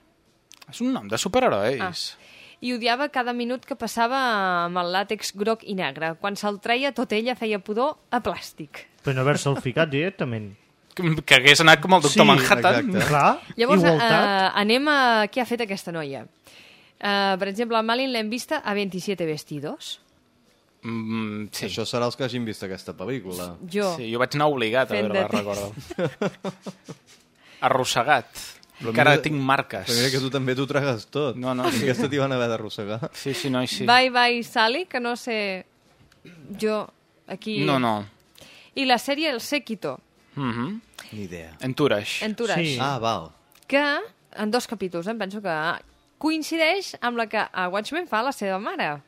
És un nom de superherois. Ah. I odiava cada minut que passava amb el làtex groc i negre. Quan se'l treia, tot ella feia pudor a plàstic. Per no haver-se'l ficat directament. Que, que hagués anat com el doctor Sí, Manhattan. exacte. Clar, Llavors, igualtat. uh, anem a què ha fet aquesta noia. Uh, per exemple, a Malin l'hem vista a 27 vestidos. Mm, sí. Això serà els que hagin vist aquesta pel·lícula. Jo. Sí, jo vaig anar obligat a Fent veure-la, recordo. Arrossegat. Però Encara mira- tinc marques. Però mira que tu també t'ho tragues tot. No, no, sí. Aquesta t'hi van haver d'arrossegar. Sí, sí, noi, sí. Bye Bye Sally, que no sé... Jo, aquí... No, no. I la sèrie El Séquito, Mm -hmm. Ni idea. Entourage. Entourage. Sí. Ah, val. que en dos capítols, em penso que coincideix amb la que a Watchmen fa la seva mare,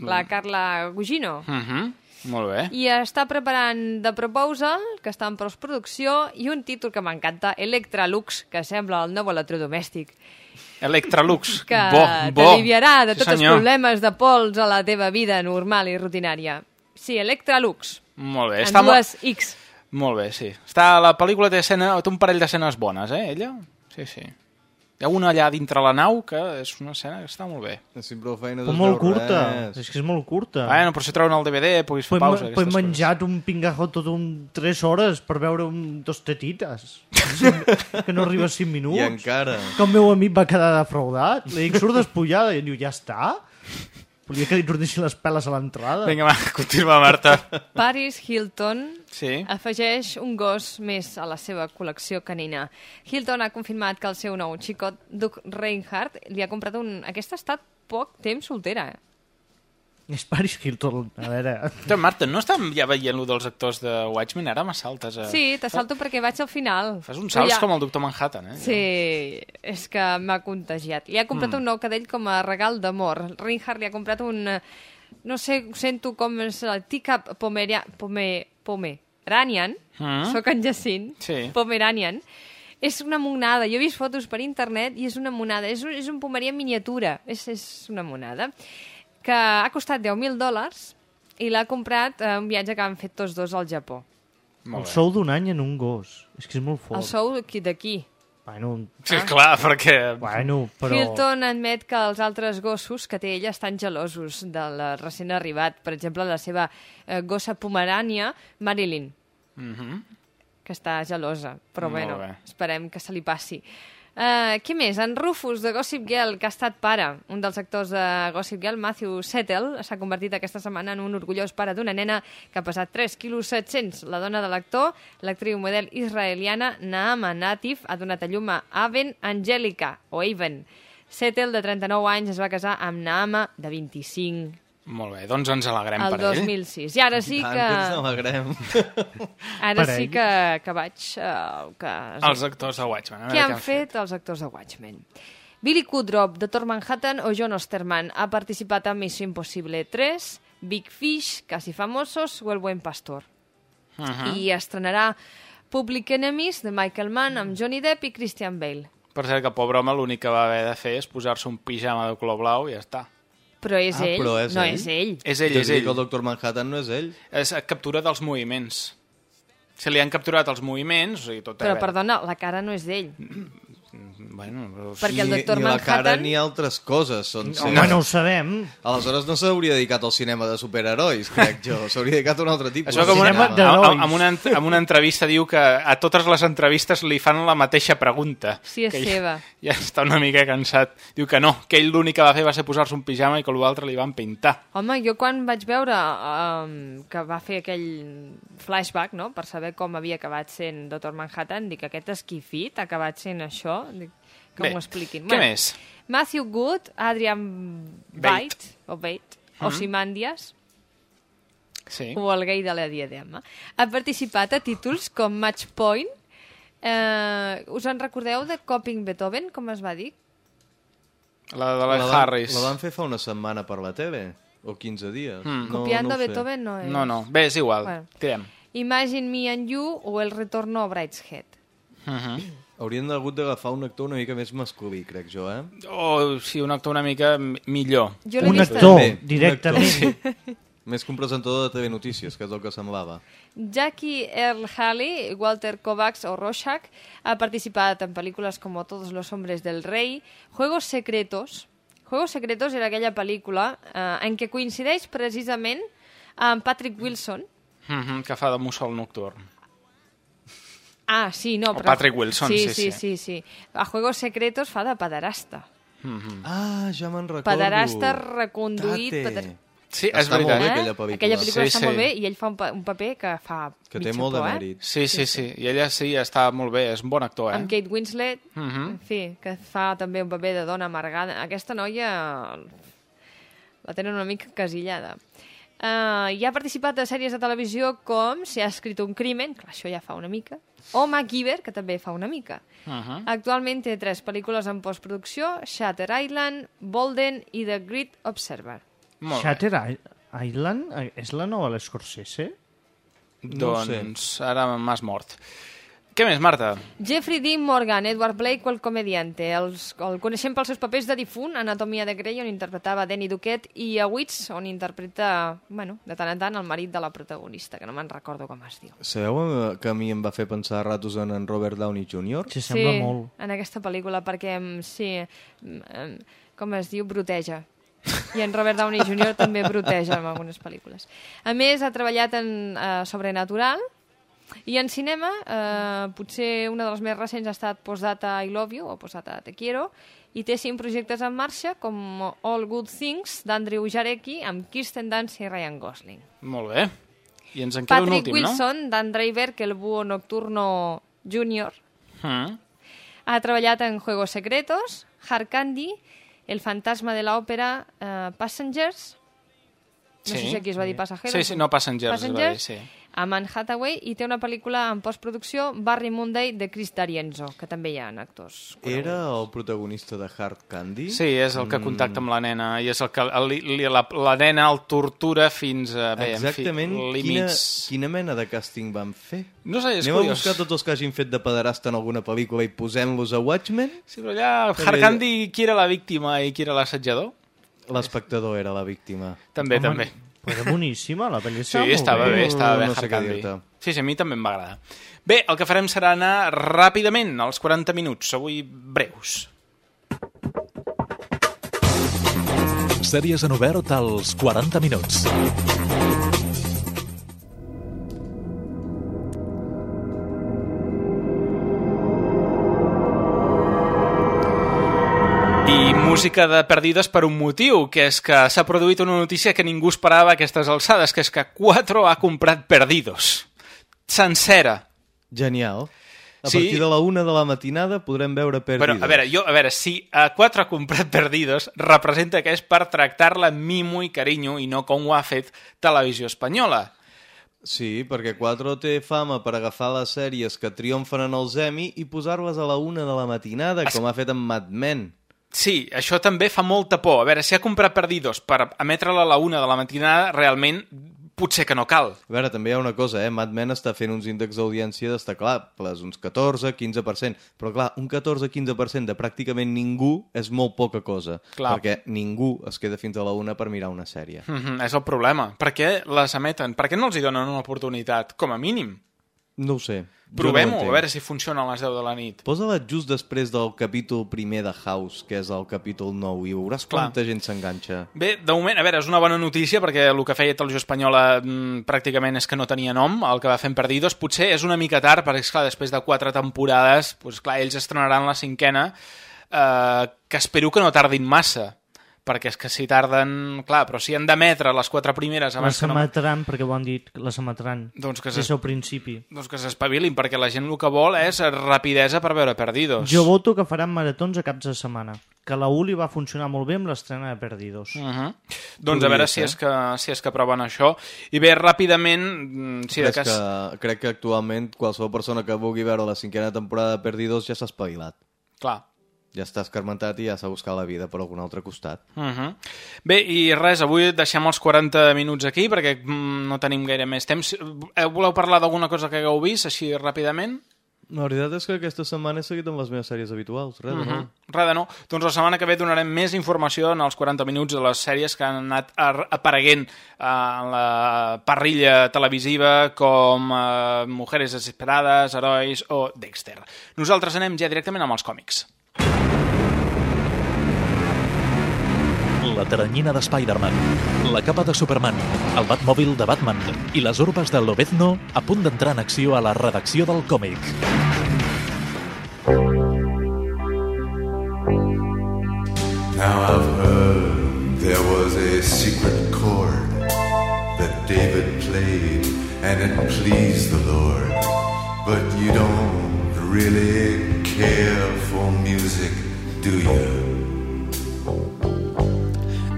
la Carla Gugino. Mm -hmm. Molt bé. I està preparant The Proposal, que està en postproducció, i un títol que m'encanta, Electralux, que sembla el nou electrodomèstic, Electralux. que bo, bo. t'aliviarà de Sí, tots els senyor. problemes de pols a la teva vida normal i rutinària. Sí, Electralux, Molt bé. en Està mo- dues X. Molt bé, sí. Està, la pel·lícula té, escena, té un parell d'escenes bones, eh, ella? Sí, sí. Hi ha una allà dintre la nau que és una escena que està molt bé. Si prou feina Però molt curta. És que és molt curta. Bueno, però si treuen el DVD puguis fer Pues, pausa. pues menjat un pingajo tot un 3 hores per veure un, dos tetites. que no arriba a 5 minuts. I encara. Que el meu amic va quedar defraudat. Li dic, surt despullada. I diu, ja està? Volia que li tornessin les peles a l'entrada. Vinga, va, continua, Marta. Paris Hilton Sí. afegeix un gos més a la seva col·lecció canina. Hilton ha confirmat que el seu nou xicot, Doug Reinhardt, li ha comprat un... Aquesta ha estat poc temps soltera, eh? És Paris Hilton. A veure... Tu, Marta, no estàvem ja veient lo dels actors de Watchmen? Ara me saltes. A... Sí, te salto perquè vaig al final. Fas uns Però salts ja- com el doctor Manhattan, eh? Sí, és que m'ha contagiat. Li ha comprat Mm. un nou cadell com a regal d'amor. Reinhardt li ha comprat un... No sé, sento com és el teacup pomeria, pome, pomeranian. Mm. Soc en Jacint. Sí. Pomeranian. És una monada. Jo he vist fotos per internet i és una monada. És un, és un pomerià en miniatura. És, és una monada. Que ha costat 10.000 dòlars i l'ha comprat a un viatge que han fet tots dos al Japó. El sou d'un any en un gos. És que és molt fort. El sou aquí- d'aquí. Bueno, Sí, clar, perquè... Bueno, però... Hilton admet que els altres gossos que té ella estan gelosos del recent arribat. Per exemple, la seva eh, gossa pomerània, Marilyn, Mm -hmm. que està gelosa. Però Molt bueno, bé. esperem que se li passi. Uh, què més? En Rufus, de Gossip Girl, que ha estat pare. Un dels actors de Gossip Girl, Matthew Settle, s'ha convertit aquesta setmana en un orgullós pare d'una nena que ha pesat 3 quilos 700. La dona de l'actor, l'actriu model israeliana Naama Natif, ha donat a llum a Aven Angelica, o Aven. Settle, de 39 anys, es va casar amb Naama, de 25, Molt bé, doncs ens alegrem el per ell. 2006. I ara sí Tant que... ens n'alegrem. Ara Per sí ell. que, que vaig... Uh, que... Els actors de Watchmen. Què veure han fet els actors de Watchmen? Billy Kudrop, Dr. Manhattan o John Osterman ha participat a Missió Impossible 3, Big Fish, Casi Famosos o El Buen Pastor. Uh -huh. I estrenarà Public Enemies de Michael Mann amb Johnny Depp i Christian Bale. Per cert, que el pobre home l'únic que va haver de fer és posar-se un pijama de color blau i ja està. Però és ah, ell, però és no ell? és ell. És ell, Jo és ell. que el doctor Manhattan no és ell. És captura dels moviments. Se li han capturat els moviments, o sigui, tot... Però, perdona, la cara no és d'ell. Bueno, però... Perquè el Ni- doctor ni la cara Manhattan... ni altres coses. Són Home, no ho sabem. Aleshores no s'hauria dedicat al cinema de superherois, crec jo. S'hauria dedicat a un altre tipus. Això com una, amb, amb, una, amb una entrevista diu que a totes les entrevistes li fan la mateixa pregunta. Sí, és que seva. Ja, ja està una mica cansat. Diu que no, que ell l'únic que va fer va ser posar-se un pijama i que l'altre li van pintar. Home, jo quan vaig veure um, que va fer aquell flashback, no?, per saber com havia acabat sent Dr. Manhattan, dic, aquest esquifit ha acabat sent això? Que Bé, m'ho expliquin. què més? Matthew Good, Adrian Bate. Bate, o Bate, Mhm. Ozymandias, Sí. o el gai de la diadema. Ha participat a títols com Match Point. Eh, us en recordeu de Coping Beethoven, com es va dir? La de la, van- Harris. La van fer fa una setmana per la tele, o 15 dies. Mm. Copiando ho sé. Beethoven no és. No, no. Bé, és igual. Bueno. Tirem. Imagine Me and You o El retorno a Brideshead. Uh -huh. Haurien hagut d'agafar un actor una mica més masculí, crec jo, eh? O, sí, un actor una mica mi- millor. Jo Un vist actor, També, un directament. actor, sí. Més que un presentador de TV Notícies, que és el que semblava. Jackie Earl Haley, Walter Kovacs o Rorschach ha participat en pel·lícules com Todos los hombres del rei, Juegos secretos. Juegos secretos era aquella pel·lícula eh, en què coincideix precisament amb Patrick Wilson. Uh -huh, que fa de mussol nocturn. Ah, sí, no, O però... Patrick Wilson, sí, sí, sí. sí, sí. A Juegos secretos fa de pederasta. Uh -huh. Ah, ja me'n recordo. Pederasta reconduït... Tate. Peder... Sí, és Està molt veritat. bé aquella pel·lícula. Aquella pel·lícula Sí, està sí. molt bé i ell fa un, pa un paper que fa Que té molt de por, eh? mèrit. Sí, sí, sí. I ella sí, està molt bé, és un bon actor, eh? amb Kate Winslet, Uh -huh. en fi, que fa també un paper de dona amargada. Aquesta noia la tenen una mica casillada. Uh, i ha participat a sèries de televisió com Si ha escrit un crimen, clar, això ja fa una mica, o MacGyver, que també fa una mica. Uh -huh. Actualment té tres pel·lícules en postproducció, Shatter Island, Bolden i The Great Observer. Molt bé. Shatter I- Island eh, és la nova l'Escorsese? No ho sé. Doncs ara m'has mort. Què més, Marta? Jeffrey Dean Morgan, Edward Blake o el comediante. Els, el coneixem pels seus papers de difunt, Anatomia de Grey, on interpretava Danny Duquette, i a Wits, on interpreta, bueno, de tant en tant, el marit de la protagonista, que no me'n recordo com es diu. Sabeu eh, que a mi em va fer pensar a ratos en en Robert Downey Jr.? Sí, sembla sí, molt. en aquesta pel·lícula, perquè, em, sí, em, em, com es diu, broteja. I en Robert Downey Jr. també broteja en algunes pel·lícules. A més, ha treballat en uh, Sobrenatural, i en cinema, eh, potser una de les més recents ha estat Postdata I Love You, o Postdata Te Quiero, i té cinc projectes en marxa, com All Good Things, d'Andrew Jarecki, amb Kirsten Dunst i Ryan Gosling. Molt bé. I ens en queda un Patrick últim, Wilson, Dan Driver, que el búho nocturno junior, no? Mm. ha treballat en Juegos Secretos, Hard Candy, El fantasma de l'òpera eh, Passengers, no sé si aquí es va dir Passajeros. Sí, sí, no, Passengers, es va dir, sí. A Manhattan i té una pel·lícula en postproducció, Barry Monday, de Chris D'Arienzo, que també hi ha actors. Era el protagonista de Hard Candy? Sí, és el Mm. que contacta amb la nena i és el que li, li, la, la nena el tortura fins a bé, Exactament en fi, quina, límits. quina mena de càsting van fer? No sé, és Anem curiós. a buscar tots els que hagin fet de pederasta en alguna pel·lícula i posem-los a Watchmen? Sí, però allà També- Hard Candy, qui era la víctima i qui era l'assetjador? L'espectador era la víctima. També, Home, també. Però era boníssima, la pel·li Sí, estava molt estava bé, estava bé No sé Candy. Sí, sí, a mi també em va agradar. Bé, el que farem serà anar ràpidament, als 40 minuts, avui breus. Sèries en obert als 40 minuts. Música de Perdides per un motiu, que és que s'ha produït una notícia que ningú esperava a aquestes alçades, que és que 4 ha comprat Perdidos. Sencera. Genial. A Sí. partir de la una de la matinada podrem veure Perdidos. Però, a veure, jo, a veure, si a 4 ha comprat Perdidos, representa que és per tractar-la amb mimo i carinyo i no com ho ha fet Televisió Espanyola. Sí, perquè 4 té fama per agafar les sèries que triomfen en els Emmy i posar-les a la una de la matinada, Es- com ha fet amb Mad Men. Sí, això també fa molta por. A veure, si ha comprat Perdidos per emetre-la a la una de la matinada, realment potser que no cal. A veure, també hi ha una cosa, eh? Mad Men està fent uns índexs d'audiència destacables, uns 14-15%, però clar, un 14-15% de pràcticament ningú és molt poca cosa, Clar. perquè ningú es queda fins a la una per mirar una sèrie. Mm -hmm, és el problema. Per què les emeten? Per què no els hi donen una oportunitat? Com a mínim. No ho sé. Provem-ho, no a veure si funciona a les 10 de la nit. Posa-la just després del capítol primer de House, que és el capítol 9, i veuràs Clar. quanta gent s'enganxa. Bé, de moment, a veure, és una bona notícia perquè el que feia Televisió Espanyola mm, pràcticament és que no tenia nom, el que va fer en Perdidos. Potser és una mica tard, perquè, esclar, després de quatre temporades, doncs, clar, ells estrenaran la cinquena, eh, que espero que no tardin massa, perquè és que si tarden... Clar, però si han d'emetre les quatre primeres Les abans que no... emetran, perquè ho han dit, les emetran. Doncs que Des s'es- del principi. Doncs que s'espavilin, perquè la gent el que vol és rapidesa per veure Perdidos. Jo voto que faran maratons a caps de setmana. Que la U li va funcionar molt bé amb l'estrena de Perdidos. Uh -huh. Doncs a veure si ser. és, que, si és que proven això. I bé, ràpidament, mm, si de cas... que, crec que actualment qualsevol persona que vulgui veure la cinquena temporada de Perdidos ja s'ha espavilat. Clar. Ja està escarmentat i ja s'ha buscat la vida per algun altre costat. Uh -huh. Bé, i res, avui deixem els 40 minuts aquí perquè mm, no tenim gaire més temps. Eh, voleu parlar d'alguna cosa que hagueu vist, així ràpidament? La veritat és que aquesta setmana he seguit amb les meves sèries habituals. Res de Uh -huh. nou. Res de no. Doncs la setmana que ve donarem més informació en els 40 minuts de les sèries que han anat ar- apareguent eh, en la parrilla televisiva com eh, Mujeres Desesperades, Herois o Dexter. Nosaltres anem ja directament amb els còmics. La teranyina de Spider-Man, la capa de Superman, el Batmòbil de Batman i les urbes de Lobezno a punt d'entrar en acció a la redacció del còmic. Now I've heard there was a secret chord that David played and it pleased the Lord. But you don't really care for music, do you?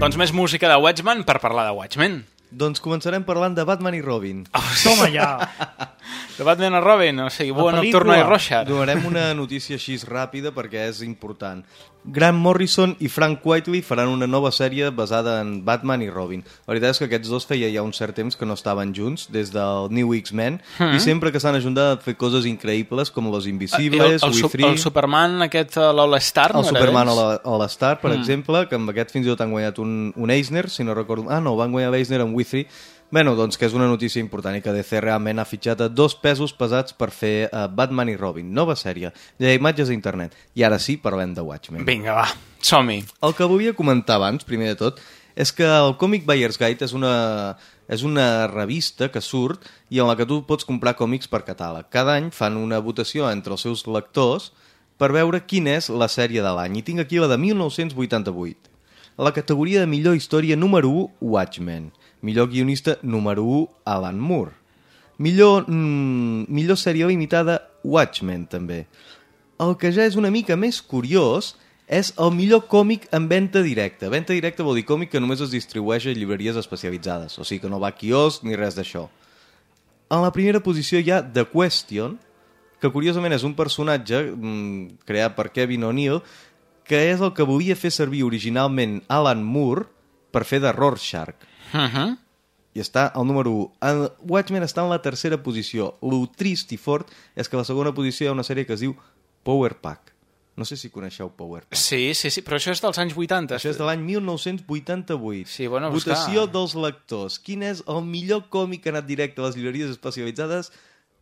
Doncs més música de Watchmen per parlar de Watchmen. Doncs començarem parlant de Batman i Robin. Toma ja! De Batman a Robin, o sigui, Búho La Nocturno i. Rorschach. Donarem una notícia així ràpida perquè és important. Grant Morrison i Frank Whiteley faran una nova sèrie basada en Batman i Robin. La veritat és que aquests dos feia ja un cert temps que no estaven junts, des del New X-Men, Mhm. i sempre que s'han ajuntat a fer coses increïbles com Los el, Invisibles, el, We su- Three... el Superman aquest, eh, l'All-Star, El Superman d'ells? All- All-Star, per Mm. exemple, que amb aquest fins i tot han guanyat un, un Eisner, si no recordo... Ah, no, van guanyar l'Eisner amb We Three. Bueno, doncs que és una notícia important i que DC realment ha fitxat a dos pesos pesats per fer uh, Batman i Robin. Nova sèrie. Ha imatges a internet. I ara sí, parlem de Watchmen. Vinga, va, som-hi. El que volia comentar abans, primer de tot, és que el Comic Buyer's Guide és una, és una revista que surt i en la que tu pots comprar còmics per catàleg. Cada any fan una votació entre els seus lectors per veure quina és la sèrie de l'any. I tinc aquí la de 1988. A la categoria de millor història número 1, Watchmen. Millor guionista número 1, Alan Moore. Millor, mm, millor sèrie limitada, Watchmen, també. El que ja és una mica més curiós és el millor còmic en venda directa. Venda directa vol dir còmic que només es distribueix a llibreries especialitzades, o sigui que no va a quiosc ni res d'això. En la primera posició hi ha The Question, que curiosament és un personatge mm, creat per Kevin O'Neill, que és el que volia fer servir originalment Alan Moore per fer de Rorschach. Uh -huh. I està al número 1. El Watchmen està en la tercera posició. Lo trist i fort és que a la segona posició hi ha una sèrie que es diu Power Pack. No sé si coneixeu Power Pack. Sí, sí, sí, però això és dels anys 80. Això és de l'any 1988. Sí, bueno, buscar. Votació dels lectors. Quin és el millor còmic que ha anat directe a les llibreries especialitzades?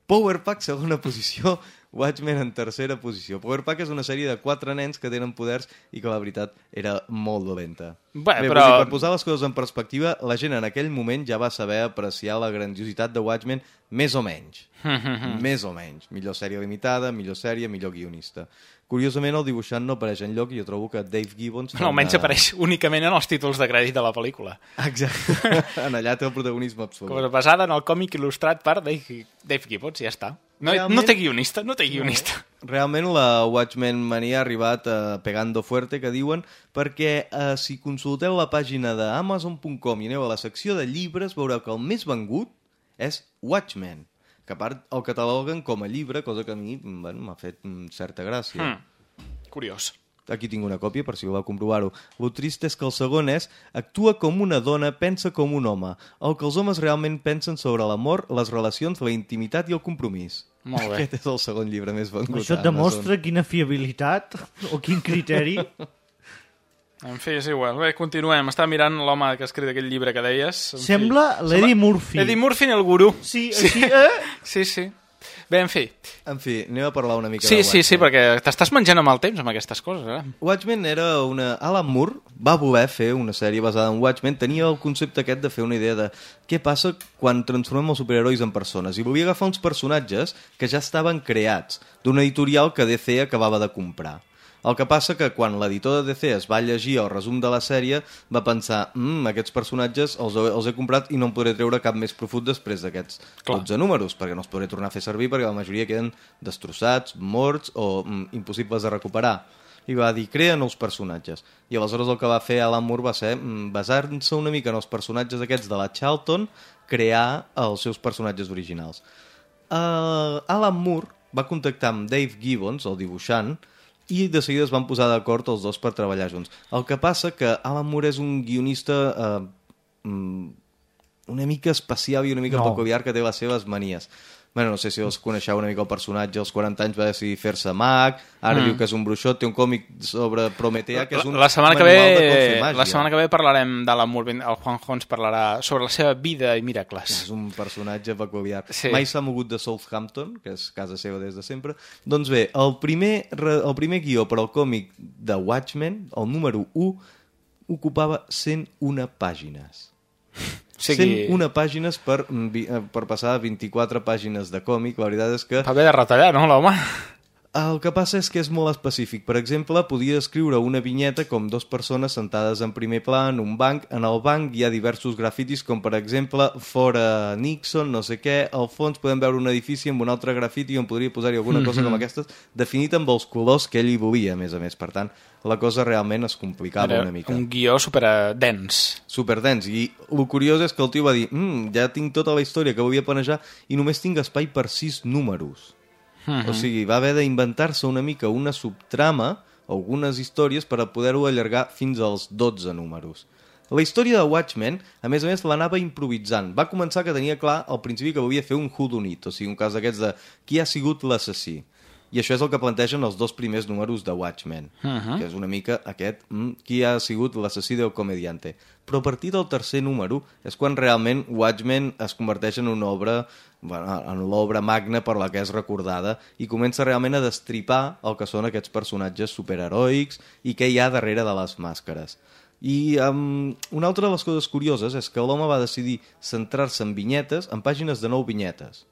Power Pack, segona posició. Watchmen en tercera posició. Power Pack és una sèrie de quatre nens que tenen poders i que la veritat era molt dolenta. Bé, Bé, però- vull dir, per posar les coses en perspectiva, la gent en aquell moment ja va saber apreciar la grandiositat de Watchmen més o menys. més o menys. Millor sèrie limitada, millor sèrie, millor guionista. Curiosament, el dibuixant no apareix en lloc i jo trobo que Dave Gibbons... No, almenys una- apareix únicament en els títols de crèdit de la pel·lícula. Exacte. en allà té el protagonisme absolut. Cosa basada en el còmic il·lustrat per Dave, Dave Gibbons, ja està. No, Realment- no té guionista, no té guionista. Realment la Watchmen Mania ha arribat a Pegando Fuerte, que diuen, perquè eh, si consulteu la pàgina d'Amazon.com i aneu a la secció de llibres, veureu que el més vengut és Watchmen, que a part el cataloguen com a llibre, cosa que a mi bueno, m'ha fet mm, certa gràcia. Hmm. Curiós. Aquí tinc una còpia per si voleu comprovar-ho. Lo trist és que el segon és actua com una dona, pensa com un home. El que els homes realment pensen sobre l'amor, les relacions, la intimitat i el compromís. Molt bé. Aquest és el segon llibre més vengut. Això et a Amazon. demostra quina fiabilitat o quin criteri. En fi, és igual. Bé, continuem. Estava mirant l'home que ha escrit aquell llibre que deies. En fi. Sembla l'Eddie Murphy. Eddie Murphy en el gurú. Sí, així, eh? Sí, sí. Bé, en fi. En fi, anem a parlar una mica Sí, de sí, sí, Watchmen. perquè t'estàs menjant amb el temps amb aquestes coses, eh? Watchmen era una... Alan Moore va voler fer una sèrie basada en Watchmen, tenia el concepte aquest de fer una idea de què passa quan transformem els superherois en persones, i volia agafar uns personatges que ja estaven creats, d'una editorial que DC acabava de comprar. El que passa que quan l'editor de DC es va llegir el resum de la sèrie va pensar, mmm, aquests personatges els, he- els he comprat i no en podré treure cap més profund després d'aquests Clar. 12 números, perquè no els podré tornar a fer servir perquè la majoria queden destrossats, morts o mm, impossibles de recuperar. I va dir, crea nous personatges. I aleshores el que va fer Alan Moore va ser, mm, basar-se una mica en els personatges aquests de la Charlton, crear els seus personatges originals. Uh, Alan Moore va contactar amb Dave Gibbons, el dibuixant, i de seguida es van posar d'acord els dos per treballar junts. El que passa que Alan Moore és un guionista eh, mm, una mica especial i una mica No. no. peculiar que té les seves manies. Bueno, no sé si els coneixeu una mica el personatge, als 40 anys va decidir fer-se mag, ara Mm. diu que és un bruixot, té un còmic sobre Prometea, que és un la, la setmana que ve, la setmana que ve parlarem de l'amor, el Juan Hons parlarà sobre la seva vida i miracles. És un personatge peculiar. Sí. Mai s'ha mogut de Southampton, que és casa seva des de sempre. Doncs bé, el primer, el primer guió per al còmic de Watchmen, el número 1, ocupava 101 pàgines. Sigui- 101 pàgines per, mm, eh, per passar a 24 pàgines de còmic. La veritat és que... Va haver de retallar, no, l'home? El que passa és que és molt específic. Per exemple, podia escriure una vinyeta com dos persones sentades en primer pla en un banc. En el banc hi ha diversos grafitis, com per exemple, fora Nixon, no sé què. Al fons podem veure un edifici amb un altre grafiti on podria posar-hi alguna cosa Mhm. com aquestes, definit amb els colors que ell hi volia, a més a més. Per tant, la cosa realment es complicava Era una mica un guió superdens. superdens. I el curiós és que el tio va dir mm, ja tinc tota la història que volia planejar i només tinc espai per sis números. Mhm. O sigui, va haver d'inventar-se una mica una subtrama, algunes històries, per a poder-ho allargar fins als 12 números. La història de Watchmen, a més a més, l'anava improvisant. Va començar que tenia clar al principi que volia fer un whodunit, o sigui, un cas d'aquests de qui ha sigut l'assassí. I això és el que plantegen els dos primers números de Watchmen, Mhm. que és una mica aquest, mm, qui ha sigut l'assassí del comediante. Però a partir del tercer número és quan realment Watchmen es converteix en una obra, en l'obra magna per la que és recordada i comença realment a destripar el que són aquests personatges superheroics i què hi ha darrere de les màscares. I um, una altra de les coses curioses és que l'home va decidir centrar-se en vinyetes, en pàgines de nou vinyetes.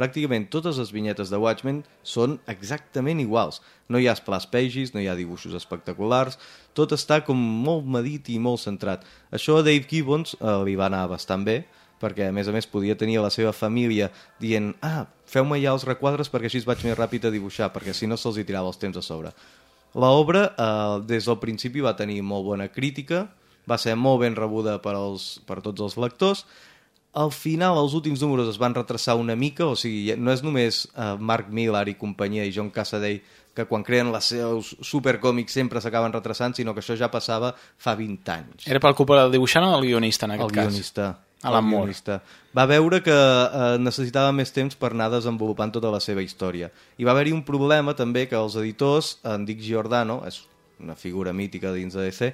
Pràcticament totes les vinyetes de Watchmen són exactament iguals. No hi ha splash pages, no hi ha dibuixos espectaculars, tot està com molt medit i molt centrat. Això a Dave Gibbons eh, li va anar bastant bé, perquè a més a més podia tenir a la seva família dient ah, feu-me ja els requadres perquè així vaig més ràpid a dibuixar, perquè si no se'ls hi tirava els temps a sobre. L'obra, eh, des del principi, va tenir molt bona crítica, va ser molt ben rebuda per, als, per tots els lectors, al final, els últims números es van retrasar una mica, o sigui, no és només uh, Mark Millar i companyia i John Cassaday que quan creen els seus supercòmics sempre s'acaben retrasant, sinó que això ja passava fa 20 anys. Era per culpa del dibuixant o del guionista, en aquest el cas? guionista. El Moore. Va veure que eh, necessitava més temps per anar desenvolupant tota la seva història. I va haver-hi un problema també que els editors, en Dick Giordano, és una figura mítica dins de DC,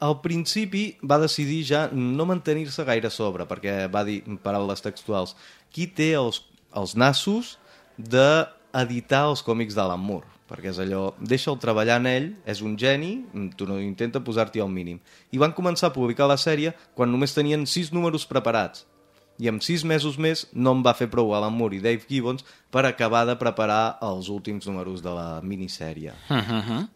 al principi va decidir ja no mantenir-se gaire a sobre, perquè va dir, paraules textuals, qui té els, els nassos d'editar els còmics d'Alan Moore? Perquè és allò, deixa'l treballar en ell, és un geni, tu no intenta posar-t'hi al mínim. I van començar a publicar la sèrie quan només tenien sis números preparats. I amb sis mesos més no em va fer prou Alan Moore i Dave Gibbons per acabar de preparar els últims números de la minissèrie Uh -huh.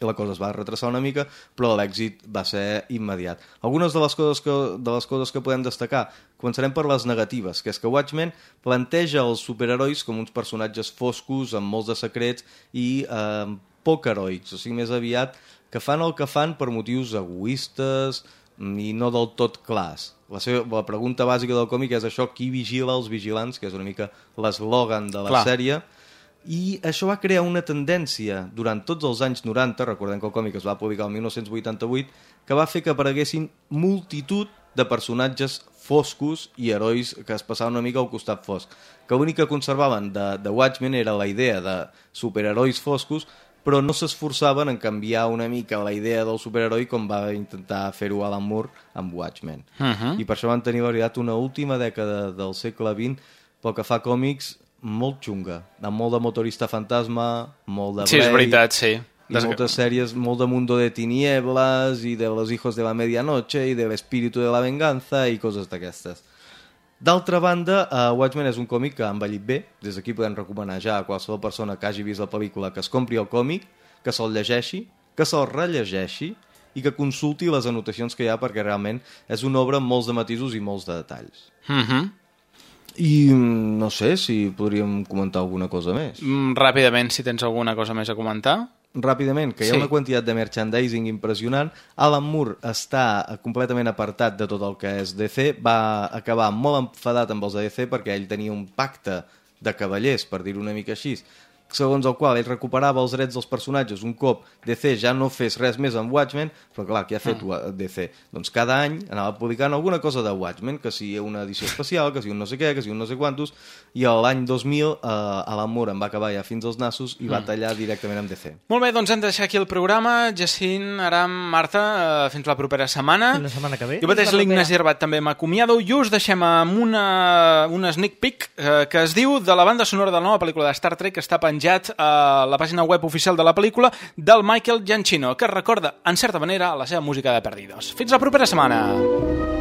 I la cosa es va retrasar una mica, però l'èxit va ser immediat. Algunes de les, coses que, de les coses que podem destacar, començarem per les negatives, que és que Watchmen planteja els superherois com uns personatges foscos, amb molts de secrets i eh, poc heroics, o sigui, més aviat que fan el que fan per motius egoistes i no del tot clars. La, seva, la pregunta bàsica del còmic és això, qui vigila els vigilants, que és una mica l'eslògan de la Clar. sèrie, i això va crear una tendència durant tots els anys 90, recordem que el còmic es va publicar el 1988, que va fer que apareguessin multitud de personatges foscos i herois que es passaven una mica al costat fosc. Que l'únic que conservaven de, de Watchmen era la idea de superherois foscos, però no s'esforçaven en canviar una mica la idea del superheroi com va intentar fer-ho Alan Moore amb Watchmen. Mhm. I per això van tenir, la veritat, una última dècada del segle XX pel que fa a còmics molt xunga, amb molt de motorista fantasma, molt de Sí, és veritat, sí. i Des- moltes sèries, molt de Mundo de Tinieblas i de Los Hijos de la Medianoche i de l'Espíritu de la Venganza i coses d'aquestes. D'altra banda, uh, Watchmen és un còmic que ha envellit bé. Des d'aquí podem recomanar ja a qualsevol persona que hagi vist la pel·lícula que es compri el còmic, que se'l llegeixi, que se'l rellegeixi i que consulti les anotacions que hi ha perquè realment és una obra amb molts de matisos i molts de detalls. Mhm. I no sé si podríem comentar alguna cosa més. Mm, Ràpidament, si tens alguna cosa més a comentar. Ràpidament, que hi ha Sí. una quantitat de merchandising impressionant. Alan Moore està completament apartat de tot el que és DC. Va acabar molt enfadat amb els de DC perquè ell tenia un pacte de cavallers, per dir-ho una mica així, segons el qual ell recuperava els drets dels personatges un cop DC ja no fes res més amb Watchmen, però clar, què ha fet mm. DC? Doncs cada any anava publicant alguna cosa de Watchmen, que si una edició especial, que si un no sé què, que si un no sé quantos, i l'any 2000 eh, Alan Moore en va acabar ja fins als nassos i va Mm. tallar directament amb DC. Molt bé, doncs hem de deixar aquí el programa. Jacint, Aram, Marta, eh, fins la propera setmana. Fins la setmana que ve. Jo mateix, propera. Herbat, també m'acomiado i us deixem amb una, una sneak peek eh, que es diu de la banda sonora de la nova pel·lícula de Star Trek que està penjat a la pàgina web oficial de la pel·lícula del Michael Giacchino, que recorda, en certa manera, la seva música de Perdidos. Fins la propera setmana!